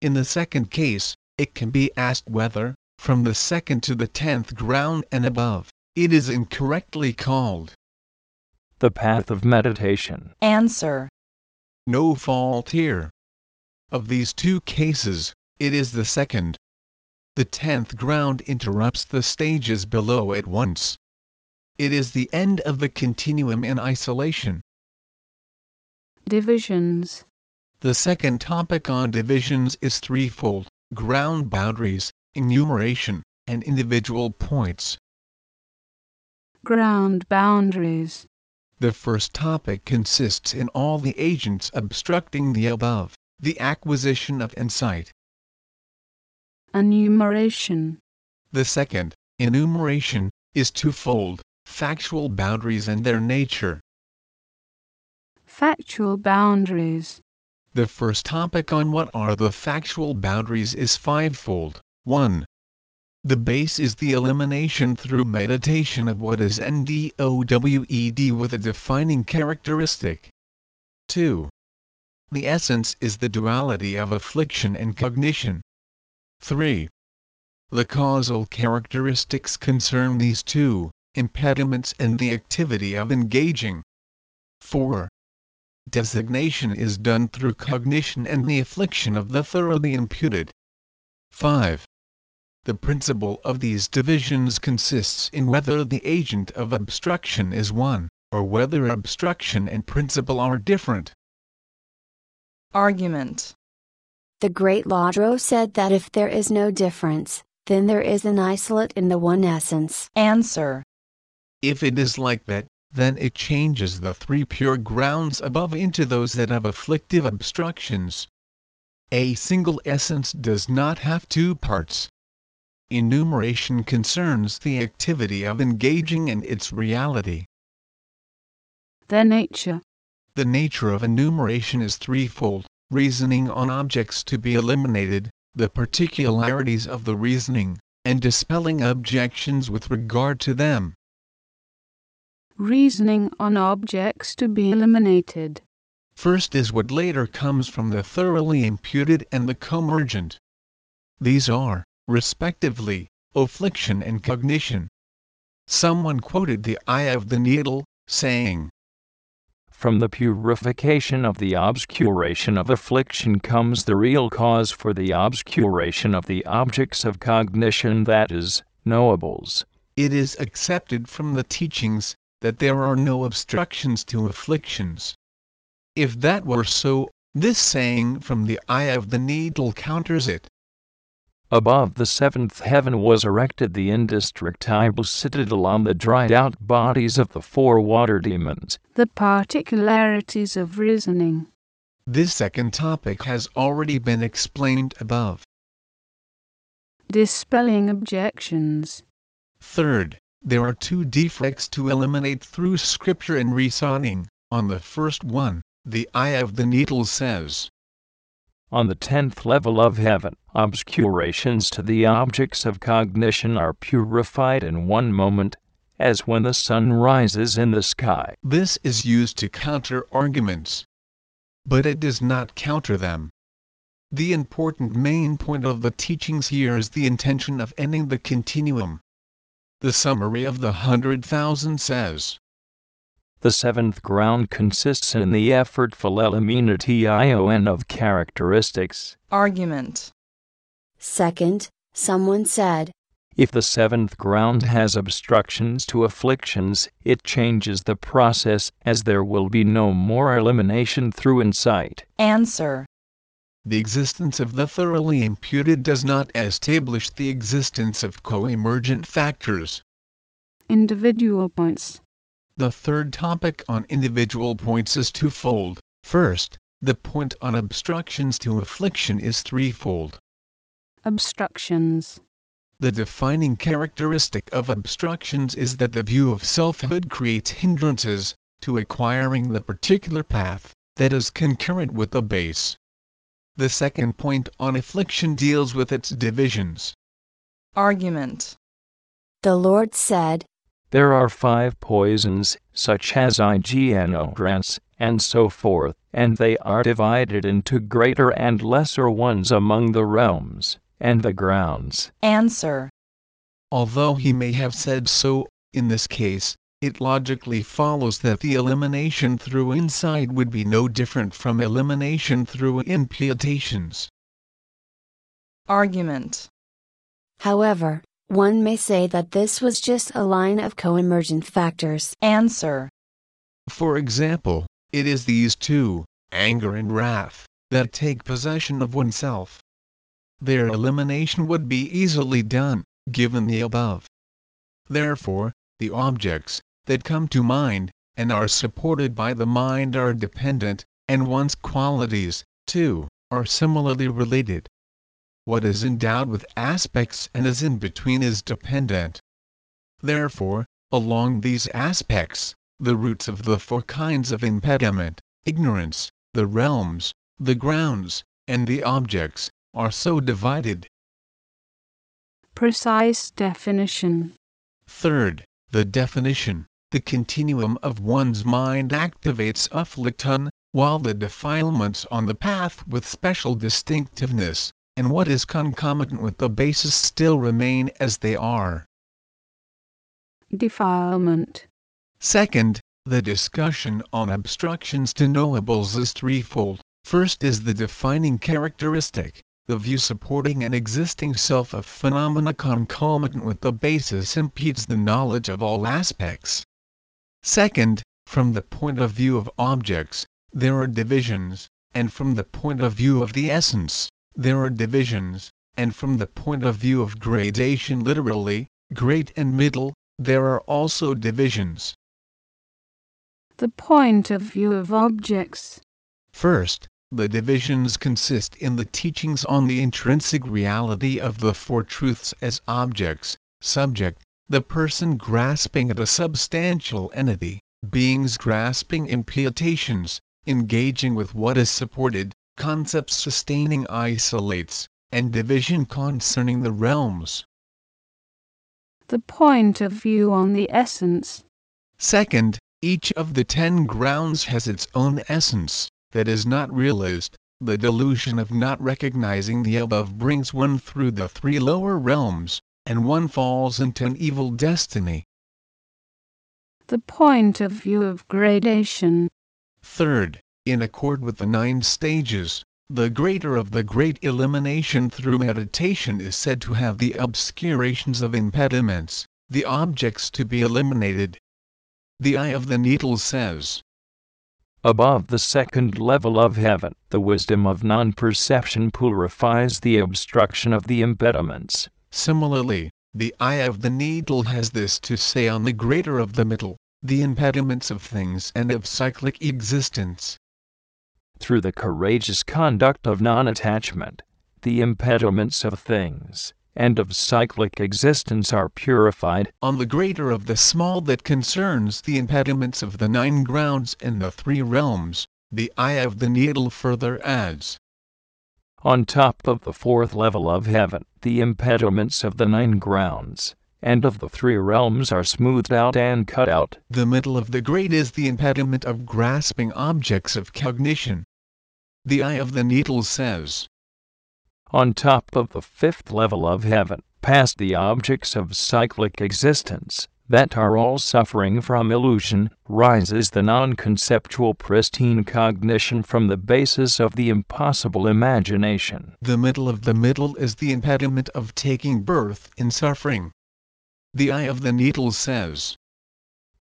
Speaker 2: In the second case, it can be asked whether, from the second to the tenth ground and above, it is incorrectly called.
Speaker 1: The path of meditation.
Speaker 4: Answer.
Speaker 2: No fault here. Of these two cases, it is the second. The tenth ground interrupts the stages below at once. It is the end of the continuum in isolation.
Speaker 3: Divisions.
Speaker 2: The second topic on divisions is threefold ground boundaries, enumeration, and individual points.
Speaker 3: Ground boundaries.
Speaker 2: The first topic consists in all the agents obstructing the above, the acquisition of insight.
Speaker 3: Enumeration.
Speaker 2: The second, enumeration, is twofold factual boundaries and their nature.
Speaker 3: Factual boundaries.
Speaker 2: The first topic on what are the factual boundaries is fivefold. 1. The base is the elimination through meditation of what is NDOWED with a defining characteristic. 2. The essence is the duality of affliction and cognition. 3. The causal characteristics concern these two impediments and the activity of engaging. 4. Designation is done through cognition and the affliction of the thoroughly imputed. 5. The principle of these divisions consists in whether the agent of obstruction is one, or whether obstruction and principle are different.
Speaker 4: Argument.
Speaker 5: The great Lodro said that if there is no difference, then there is an isolate in the one essence.
Speaker 4: Answer.
Speaker 2: If it is like that, then it changes the three pure grounds above into those that have afflictive obstructions. A single essence does not have two parts. Enumeration concerns the activity of engaging and its reality.
Speaker 3: Their nature.
Speaker 2: The nature of enumeration is threefold reasoning on objects to be eliminated, the particularities of the reasoning, and dispelling objections with regard to them.
Speaker 3: Reasoning on objects to be eliminated.
Speaker 2: First is what later comes from the thoroughly imputed and the coemergent. These are, respectively, affliction and cognition. Someone quoted the eye of the needle, saying,
Speaker 1: From the purification of the obscuration of affliction comes the real cause for the obscuration of the objects of cognition, that is, knowables.
Speaker 2: It is accepted from the teachings that there are no obstructions to afflictions. If that were so, this saying from the eye of the needle counters it.
Speaker 1: Above the seventh heaven was erected the indestructible citadel on the dried out bodies of the four water demons.
Speaker 3: The particularities of reasoning.
Speaker 2: This second topic has already been explained above.
Speaker 3: Dispelling objections.
Speaker 2: Third, there are two defects to eliminate through scripture and reasoning. On the first one, the eye of the needle says,
Speaker 1: On the tenth level of heaven, obscurations to the objects of cognition are purified in one moment, as when the sun rises in the sky.
Speaker 2: This is used to counter arguments. But it does not counter them. The important main point of the teachings here is the intention of ending the continuum. The summary of the hundred thousand says,
Speaker 1: The seventh ground consists in the effortful elimination of characteristics.
Speaker 4: argument,
Speaker 5: Second, someone said,
Speaker 1: If the seventh ground has obstructions to afflictions, it changes the process, as there will be no more elimination through insight.
Speaker 4: answer,
Speaker 2: The existence of the thoroughly imputed does not establish the existence of co emergent factors.
Speaker 3: Individual points.
Speaker 2: The third topic on individual points is twofold. First, the point on obstructions to affliction is threefold.
Speaker 3: Obstructions.
Speaker 2: The defining characteristic of obstructions is that the view of selfhood creates hindrances to acquiring the particular path that is concurrent with the base. The second point on affliction deals with its divisions.
Speaker 4: argument,
Speaker 5: The Lord said,
Speaker 1: There are five poisons, such as ignorance, and so forth, and they are divided into greater and lesser ones among the realms and the grounds.
Speaker 4: answer,
Speaker 2: Although he may have said so, in this case, it logically follows that the elimination through insight would be no different from elimination through imputations.
Speaker 4: argument,
Speaker 5: However, one may say that this was just a line of co-emergent factors.
Speaker 4: answer,
Speaker 2: For example, it is these two, anger and wrath, that take possession of oneself. Their elimination would be easily done, given the above. Therefore, the objects that come to mind and are supported by the mind are dependent, and one's qualities, too, are similarly related. What is endowed with aspects and is in between is dependent. Therefore, along these aspects, the roots of the four kinds of impediment, ignorance, the realms, the grounds, and the objects, are so divided.
Speaker 3: Precise definition.
Speaker 2: Third, the definition, the continuum of one's mind activates affliction, while the defilements on the path with special distinctiveness, and what is concomitant with the basis still remain as they are.
Speaker 3: Defilement.
Speaker 2: Second, the discussion on obstructions to knowables is threefold. First is the defining characteristic, the view supporting an existing self of phenomena concomitant with the basis impedes the knowledge of all aspects. Second, from the point of view of objects, there are divisions, and from the point of view of the essence, there are divisions, and from the point of view of gradation literally, great and middle, there are also divisions.
Speaker 3: The point of view of objects.
Speaker 2: First, The divisions consist in the teachings on the intrinsic reality of the Four Truths as objects, subject, the person grasping at a substantial entity, beings grasping imputations, engaging with what is supported, concepts sustaining isolates, and division concerning the realms.
Speaker 3: The point of view on the essence.
Speaker 2: Second, each of the ten grounds has its own essence, that is not realized. The delusion of not recognizing the above brings one through the three lower realms, and one falls into an evil destiny.
Speaker 3: The point of view of gradation.
Speaker 2: Third, in accord with the nine stages, the greater of the great elimination through meditation is said to have the obscurations of impediments, the objects to be eliminated. The eye of the needle says,
Speaker 1: Above the second level of heaven, the wisdom of non perception purifies the obstruction of the impediments.
Speaker 2: Similarly, the eye of the needle has this to say on the greater of the middle, the impediments of things and of cyclic existence.
Speaker 1: Through the courageous conduct of non attachment, the impediments of things and of cyclic existence are purified.
Speaker 2: On the greater of the small that concerns the impediments of the nine grounds and the three realms, the eye of the needle further adds,
Speaker 1: on top of the fourth level of heaven, the impediments of the nine grounds and of the three realms are smoothed out and cut out.
Speaker 2: The middle of the great is the impediment of grasping objects of cognition. The eye of the needle says,
Speaker 1: On top of the fifth level of heaven, past the objects of cyclic existence, that are all suffering from illusion, rises the non conceptual pristine cognition from the basis of the impossible imagination.
Speaker 2: The middle of the middle is the impediment of taking birth in suffering. The eye of the needle says,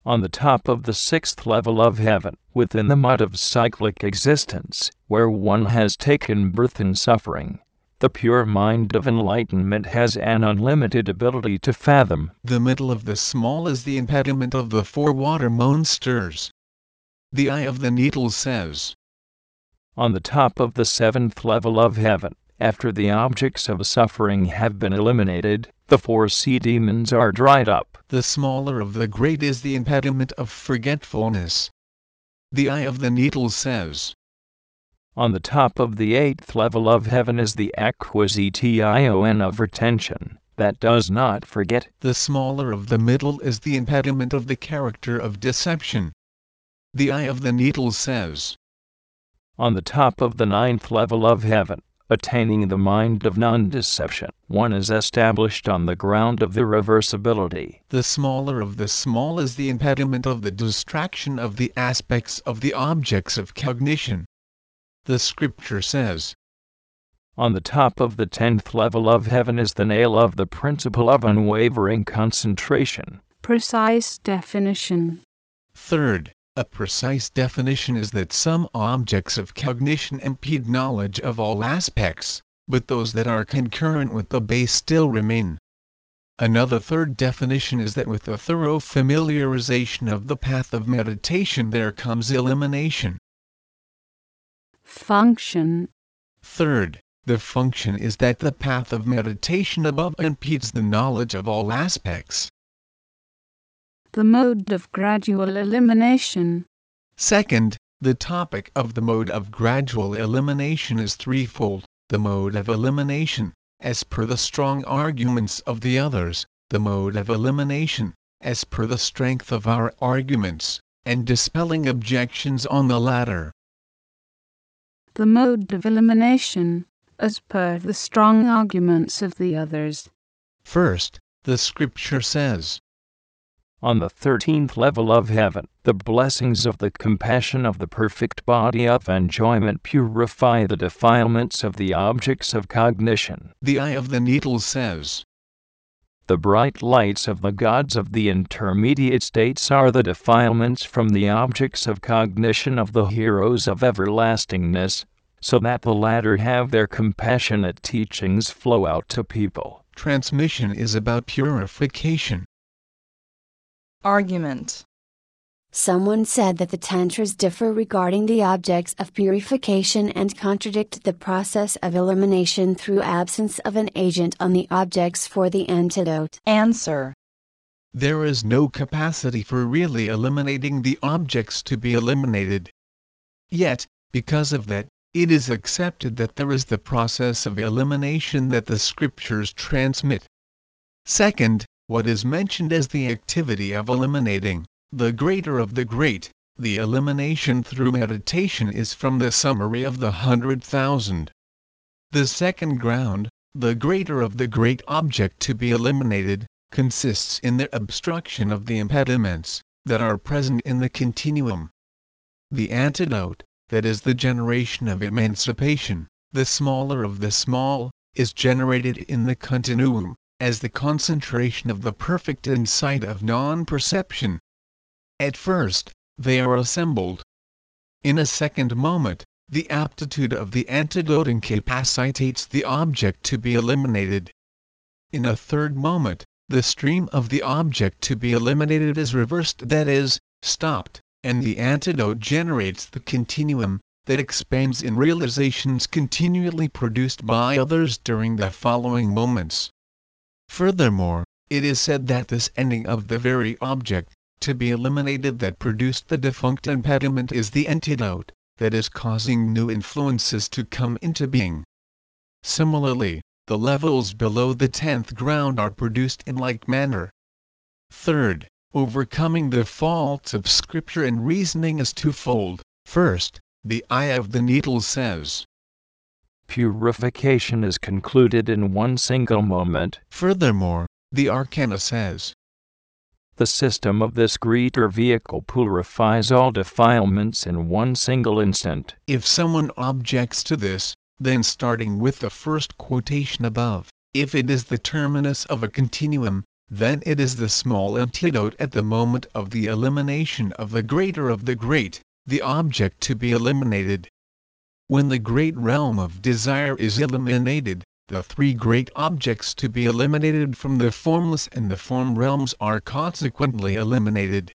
Speaker 1: on the top of the sixth level of heaven, within the mud of cyclic existence, where one has taken birth in suffering, the pure mind of enlightenment has an unlimited ability to fathom.
Speaker 2: The middle of the small is the impediment of the four water monsters. The eye of the needle says,
Speaker 1: On the top of the seventh level of heaven, after the objects of suffering have been eliminated, the four sea demons are dried up.
Speaker 2: The smaller of the great is the impediment of forgetfulness. The eye of the needle says,
Speaker 1: on the top of the eighth level of heaven is the acquisition of retention that does not forget.
Speaker 2: The smaller of the middle is the impediment of the character of deception. The eye of the needle says,
Speaker 1: On the top of the ninth level of heaven, attaining the mind of non deception, one is established on the ground of irreversibility.
Speaker 2: The smaller of the small is the impediment of the distraction of the aspects of the objects of cognition. The scripture says,
Speaker 1: On the top of the tenth level of heaven is the nail of the principle of unwavering concentration.
Speaker 3: Precise definition.
Speaker 2: Third, a precise definition is that some objects of cognition impede knowledge of all aspects, but those that are concurrent with the base still remain. Another third definition is that with a thorough familiarization of the path of meditation there comes elimination.
Speaker 3: Function.
Speaker 2: Third, the function is that the path of meditation above impedes the knowledge of all aspects.
Speaker 3: The mode of gradual elimination.
Speaker 2: Second, the topic of the mode of gradual elimination is threefold. The mode of elimination, as per the strong arguments of the others, the mode of elimination, as per the strength of our arguments, and dispelling objections on the latter
Speaker 3: the mode of elimination, as per the strong arguments of the others.
Speaker 2: First, the scripture says,
Speaker 1: On the thirteenth level of heaven, the blessings of the compassion of the perfect body of enjoyment purify the defilements of the objects of cognition.
Speaker 2: The eye of the needle says,
Speaker 1: the bright lights of the gods of the intermediate states are the defilements from the objects of cognition of the heroes of everlastingness, so that the latter have their compassionate teachings flow out to people.
Speaker 2: Transmission is about purification.
Speaker 4: Argument
Speaker 5: Someone said that the Tantras differ regarding the objects of purification and contradict the process of elimination through absence of an agent on the objects for the antidote.
Speaker 4: Answer.
Speaker 2: There is no capacity for really eliminating the objects to be eliminated. Yet, because of that, it is accepted that there is the process of elimination that the scriptures transmit. Second, what is mentioned as the activity of eliminating, the greater of the great, the elimination through meditation is from the summary of the hundred thousand. The second ground, the greater of the great object to be eliminated, consists in the obstruction of the impediments that are present in the continuum. The antidote, that is the generation of emancipation, the smaller of the small, is generated in the continuum, as the concentration of the perfect insight of non perception. At first, they are assembled. In a second moment, the aptitude of the antidote incapacitates the object to be eliminated. In a third moment, the stream of the object to be eliminated is reversed, that is, stopped and the antidote generates the continuum that expands in realizations continually produced by others during the following moments. Furthermore, it is said that this ending of the very object, to be eliminated that produced the defunct impediment is the antidote, that is causing new influences to come into being. Similarly, the levels below the tenth ground are produced in like manner. Third, Overcoming the faults of scripture and reasoning is twofold. First, the eye of the needle says,
Speaker 1: Purification is concluded in one single moment.
Speaker 2: Furthermore, the arcana says,
Speaker 1: The system of this greater vehicle purifies all defilements in one single instant.
Speaker 2: If someone objects to this, then starting with the first quotation above, if it is the terminus of a continuum, then it is the small antidote at the moment of the elimination of the greater of the great, the object to be eliminated. When the great realm of desire is eliminated, the three great objects to be eliminated from the formless and the form realms are consequently eliminated.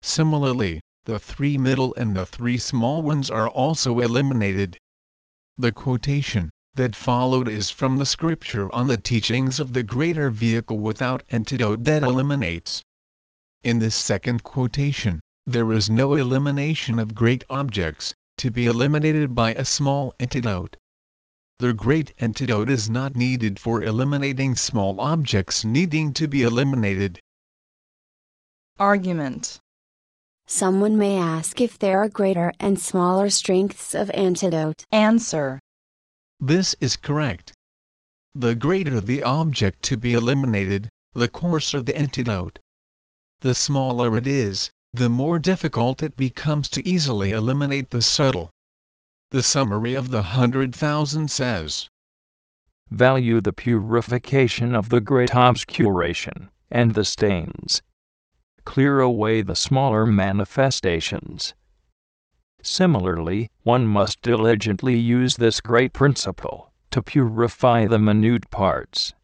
Speaker 2: Similarly, the three middle and the three small ones are also eliminated. The quotation, that followed is from the scripture on the teachings of the greater vehicle without antidote that eliminates. In this second quotation, there is no elimination of great objects, to be eliminated by a small antidote. The great antidote is not needed for eliminating small objects needing to be eliminated.
Speaker 4: Argument.
Speaker 5: Someone may ask if there are greater and smaller strengths of antidote.
Speaker 4: Answer.
Speaker 2: This is correct. The greater the object to be eliminated, the coarser the antidote. The smaller it is, the more difficult it becomes to easily eliminate the subtle. The summary of the hundred thousand says
Speaker 1: Value the purification of the great obscuration, and the stains. Clear away the smaller manifestations. Similarly, one must diligently use this great principle to purify the minute parts.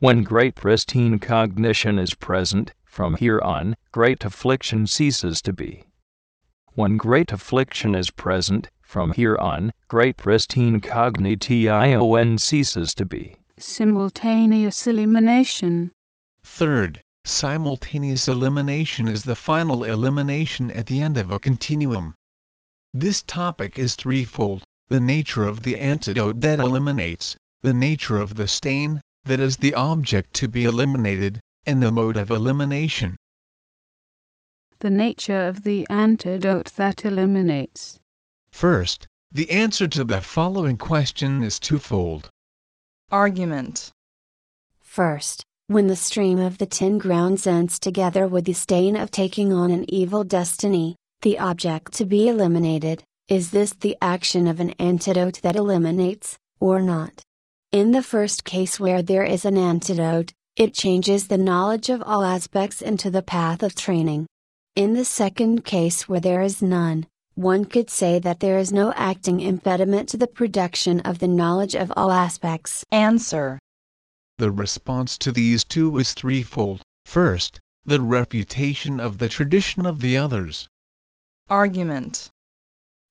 Speaker 1: When great pristine cognition is present, from here on, great affliction ceases to be. When great affliction is present, from here on, great pristine cognition ceases to be.
Speaker 3: Simultaneous elimination.
Speaker 2: Third, simultaneous elimination is the final elimination at the end of a continuum. This topic is threefold the nature of the antidote that eliminates, the nature of the stain, that is the object to be eliminated, and the mode of elimination.
Speaker 3: The nature of the antidote that eliminates.
Speaker 2: First, the answer to the following question is twofold.
Speaker 4: Argument.
Speaker 5: First, when the stream of the ten grounds ends together with the stain of taking on an evil destiny, the object to be eliminated, is this the action of an antidote that eliminates, or not? In the first case where there is an antidote, it changes the knowledge of all aspects into the path of training. In the second case where there is none, one could say that there is no acting impediment to the production of the knowledge of all aspects.
Speaker 4: Answer.
Speaker 2: The response to these two is threefold. First, the refutation of the tradition of the others.
Speaker 4: Argument.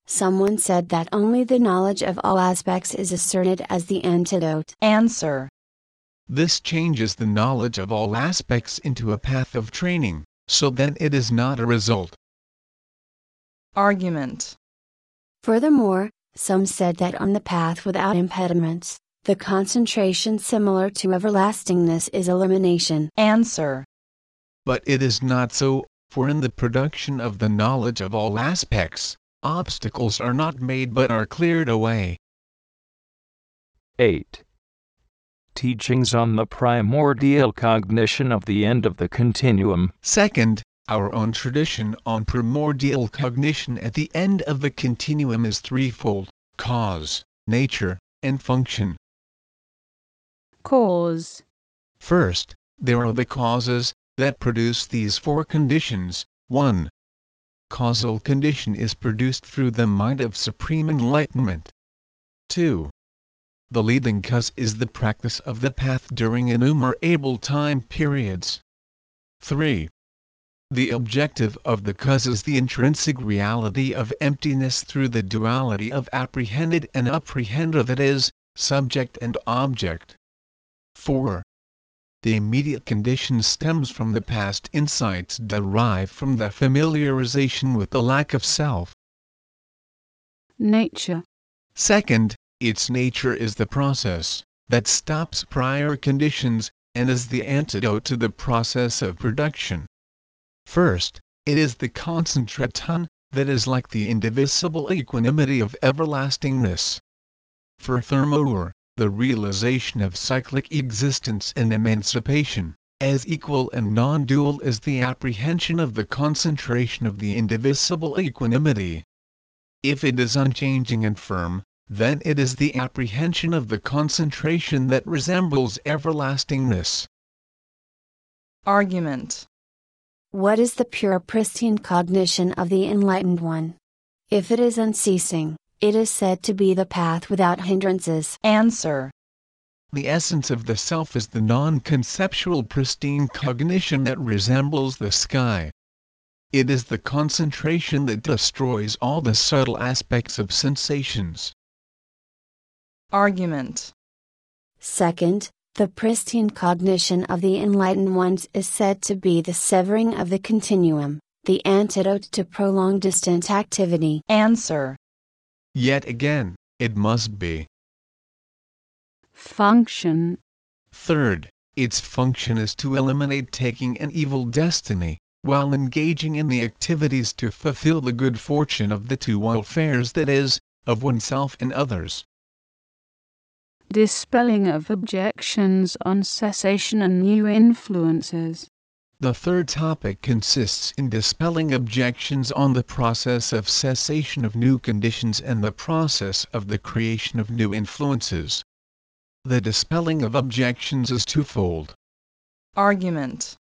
Speaker 5: Someone said that only the knowledge of all aspects is asserted as the antidote.
Speaker 4: Answer.
Speaker 2: This changes the knowledge of all aspects into a path of training, so that it is not a result.
Speaker 4: Argument.
Speaker 5: Furthermore, some said that on the path without impediments, the concentration similar to everlastingness is elimination.
Speaker 4: Answer.
Speaker 2: But it is not so, for in the production of the knowledge of all aspects, obstacles are not made but are cleared away.
Speaker 1: 8. Teachings on the primordial cognition of the end of the continuum.
Speaker 2: Second, our own tradition on primordial cognition at the end of the continuum is threefold cause, nature, and function.
Speaker 3: Cause.
Speaker 2: First, there are the causes that produce these four conditions. 1. Causal condition is produced through the mind of supreme enlightenment. 2. The leading cause is the practice of the path during innumerable time periods. 3. The objective of the cause is the intrinsic reality of emptiness through the duality of apprehended and apprehender that is, subject and object. 4. The immediate condition stems from the past insights derived from the familiarization with the lack of self.
Speaker 3: Nature.
Speaker 2: Second, its nature is the process that stops prior conditions and is the antidote to the process of production. First, it is the concentration that is like the indivisible equanimity of everlastingness. Furthermore, the realization of cyclic existence and emancipation, as equal and non-dual is the apprehension of the concentration of the indivisible equanimity. If it is unchanging and firm, then it is the apprehension of the concentration that resembles everlastingness.
Speaker 4: Argument.
Speaker 5: What is the pure pristine cognition of the enlightened one? If it is unceasing, it is said to be the path without hindrances.
Speaker 4: Answer.
Speaker 2: The essence of the self is the non conceptual pristine cognition that resembles the sky. It is the concentration that destroys all the subtle aspects of sensations.
Speaker 4: Argument.
Speaker 5: Second, the pristine cognition of the enlightened ones is said to be the severing of the continuum, the antidote to prolonged distant activity.
Speaker 4: Answer.
Speaker 2: Yet again, it must be.
Speaker 3: Function.
Speaker 2: Third, its function is to eliminate taking an evil destiny, while engaging in the activities to fulfill the good fortune of the two welfares that is, of oneself and others.
Speaker 3: Dispelling of objections on cessation and new influences.
Speaker 2: The third topic consists in dispelling objections on the process of cessation of new conditions and the process of the creation of new influences. The dispelling of objections is twofold.
Speaker 4: Argument.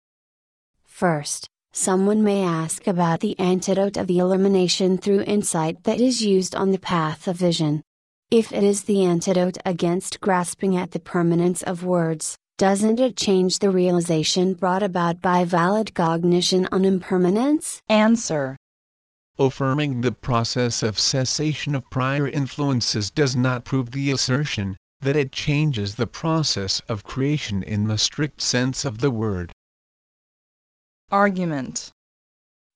Speaker 5: First, someone may ask about the antidote of the elimination through insight that is used on the path of vision. If it is the antidote against grasping at the permanence of words, doesn't it change the realization brought about by valid cognition on impermanence?
Speaker 4: Answer.
Speaker 2: Affirming the process of cessation of prior influences does not prove the assertion that it changes the process of creation in the strict sense of the word.
Speaker 4: Argument.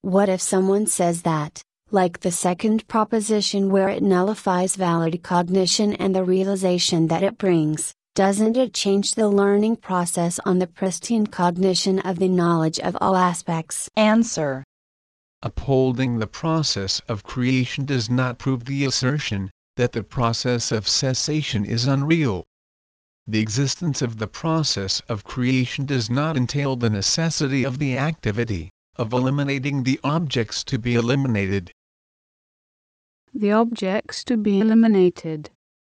Speaker 5: What if someone says that, like the second proposition where it nullifies valid cognition and the realization that it brings, doesn't it change the learning process on the pristine cognition of the knowledge of all aspects?
Speaker 4: Answer.
Speaker 2: Upholding the process of creation does not prove the assertion that the process of cessation is unreal. The existence of the process of creation does not entail the necessity of the activity of eliminating the objects to be eliminated.
Speaker 3: The objects to be eliminated.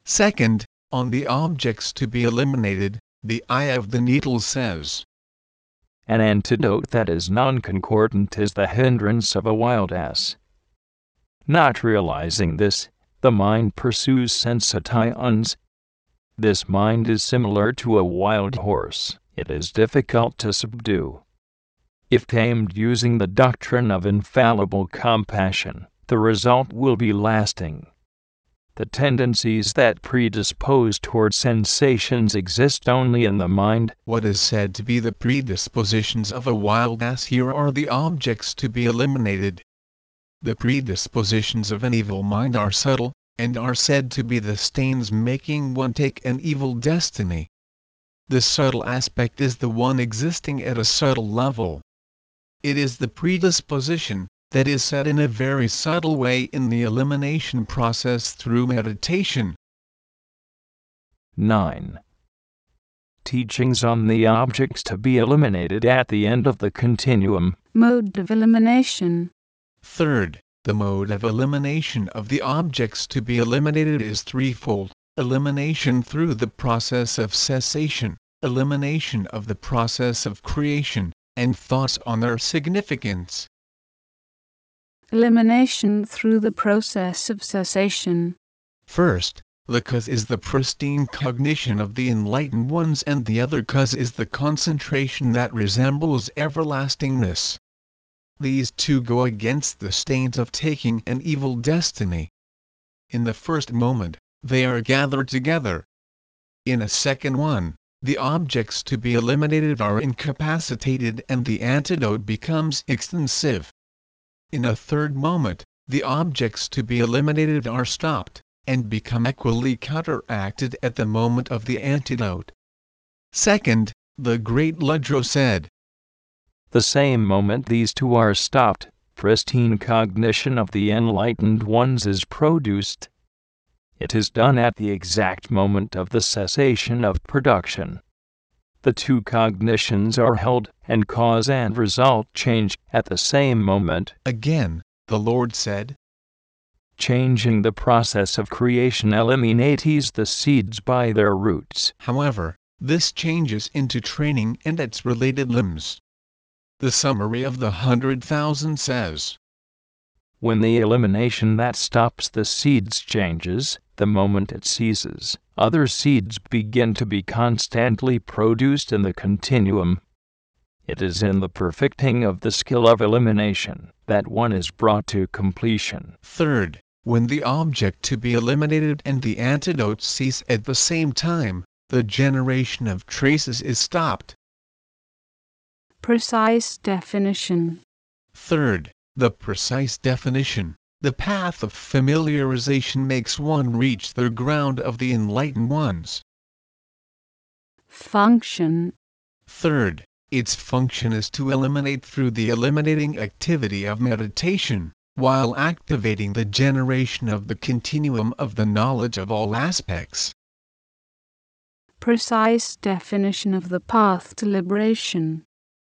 Speaker 2: Second, on the objects to be eliminated, the eye of the needle says,
Speaker 1: An antidote that is non concordant is the hindrance of a wild ass. Not realizing this, the mind pursues sensations. This mind is similar to a wild horse, it is difficult to subdue. If tamed using the doctrine of infallible compassion, the result will be lasting. The tendencies that predispose toward sensations exist only in the mind.
Speaker 2: What is said to be the predispositions of a wild ass here are the objects to be eliminated. The predispositions of an evil mind are subtle, and are said to be the stains making one take an evil destiny. The subtle aspect is the one existing at a subtle level. It is the predisposition, that is said in a very subtle way in the elimination process through meditation.
Speaker 1: 9. Teachings on the objects to be eliminated at the end of the continuum.
Speaker 3: Mode of elimination.
Speaker 2: Third, the mode of elimination of the objects to be eliminated is threefold elimination through the process of cessation, elimination of the process of creation, and thoughts on their significance
Speaker 3: elimination through the process of cessation.
Speaker 2: First, the cause is the pristine cognition of the enlightened ones and the other cause is the concentration that resembles everlastingness. These two go against the stains of taking an evil destiny. In the first moment, they are gathered together. In a second one, the objects to be eliminated are incapacitated and the antidote becomes extensive. In a third moment, the objects to be eliminated are stopped, and become equally counteracted at the moment of the antidote. Second, the great Lodro said,
Speaker 1: The same moment these two are stopped, pristine cognition of the enlightened ones is produced. It is done at the exact moment of the cessation of production the two cognitions are held, and cause and result change at the same moment.
Speaker 2: Again, the Lord said,
Speaker 1: Changing the process of creation eliminates the seeds by their roots.
Speaker 2: However, this changes into training and its related limbs. The summary of the hundred thousand says,
Speaker 1: When the elimination that stops the seeds changes, the moment it ceases, other seeds begin to be constantly produced in the continuum. It is in the perfecting of the skill of elimination that one is brought to completion.
Speaker 2: Third, when the object to be eliminated and the antidote cease at the same time, the generation of traces is stopped.
Speaker 3: Precise definition.
Speaker 2: Third, the precise definition the path of familiarization makes one reach the ground of the enlightened ones.
Speaker 3: Function.
Speaker 2: Third, its function is to eliminate through the eliminating activity of meditation, while activating the generation of the continuum of the knowledge of all aspects.
Speaker 3: Precise definition of the path to liberation.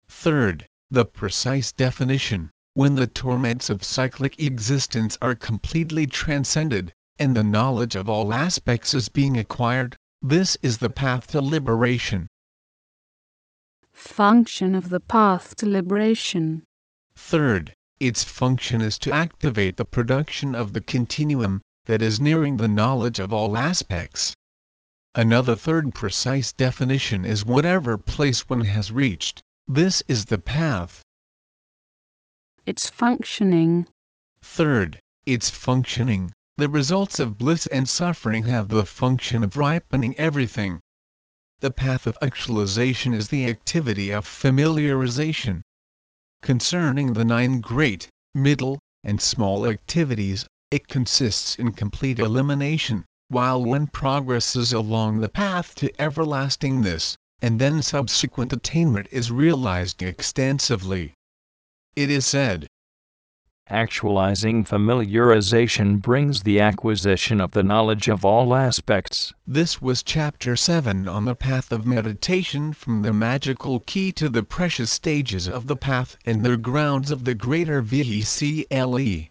Speaker 2: Third, the precise definition when the torments of cyclic existence are completely transcended, and the knowledge of all aspects is being acquired, this is the path to liberation.
Speaker 3: Function of the path to liberation.
Speaker 2: Third, its function is to activate the production of the continuum that is nearing the knowledge of all aspects. Another third precise definition is whatever place one has reached, this is the path
Speaker 3: its functioning.
Speaker 2: Third, its functioning. The results of bliss and suffering have the function of ripening everything. The path of actualization is the activity of familiarization. Concerning the nine great, middle, and small activities, it consists in complete elimination, while one progresses along the path to everlastingness, and then subsequent attainment is realized extensively. It is said,
Speaker 1: Actualizing familiarization brings the acquisition of the knowledge of all aspects.
Speaker 2: This was Chapter 7 on the path of meditation from the magical key to the precious stages of the path and their grounds of the greater VEHICLE.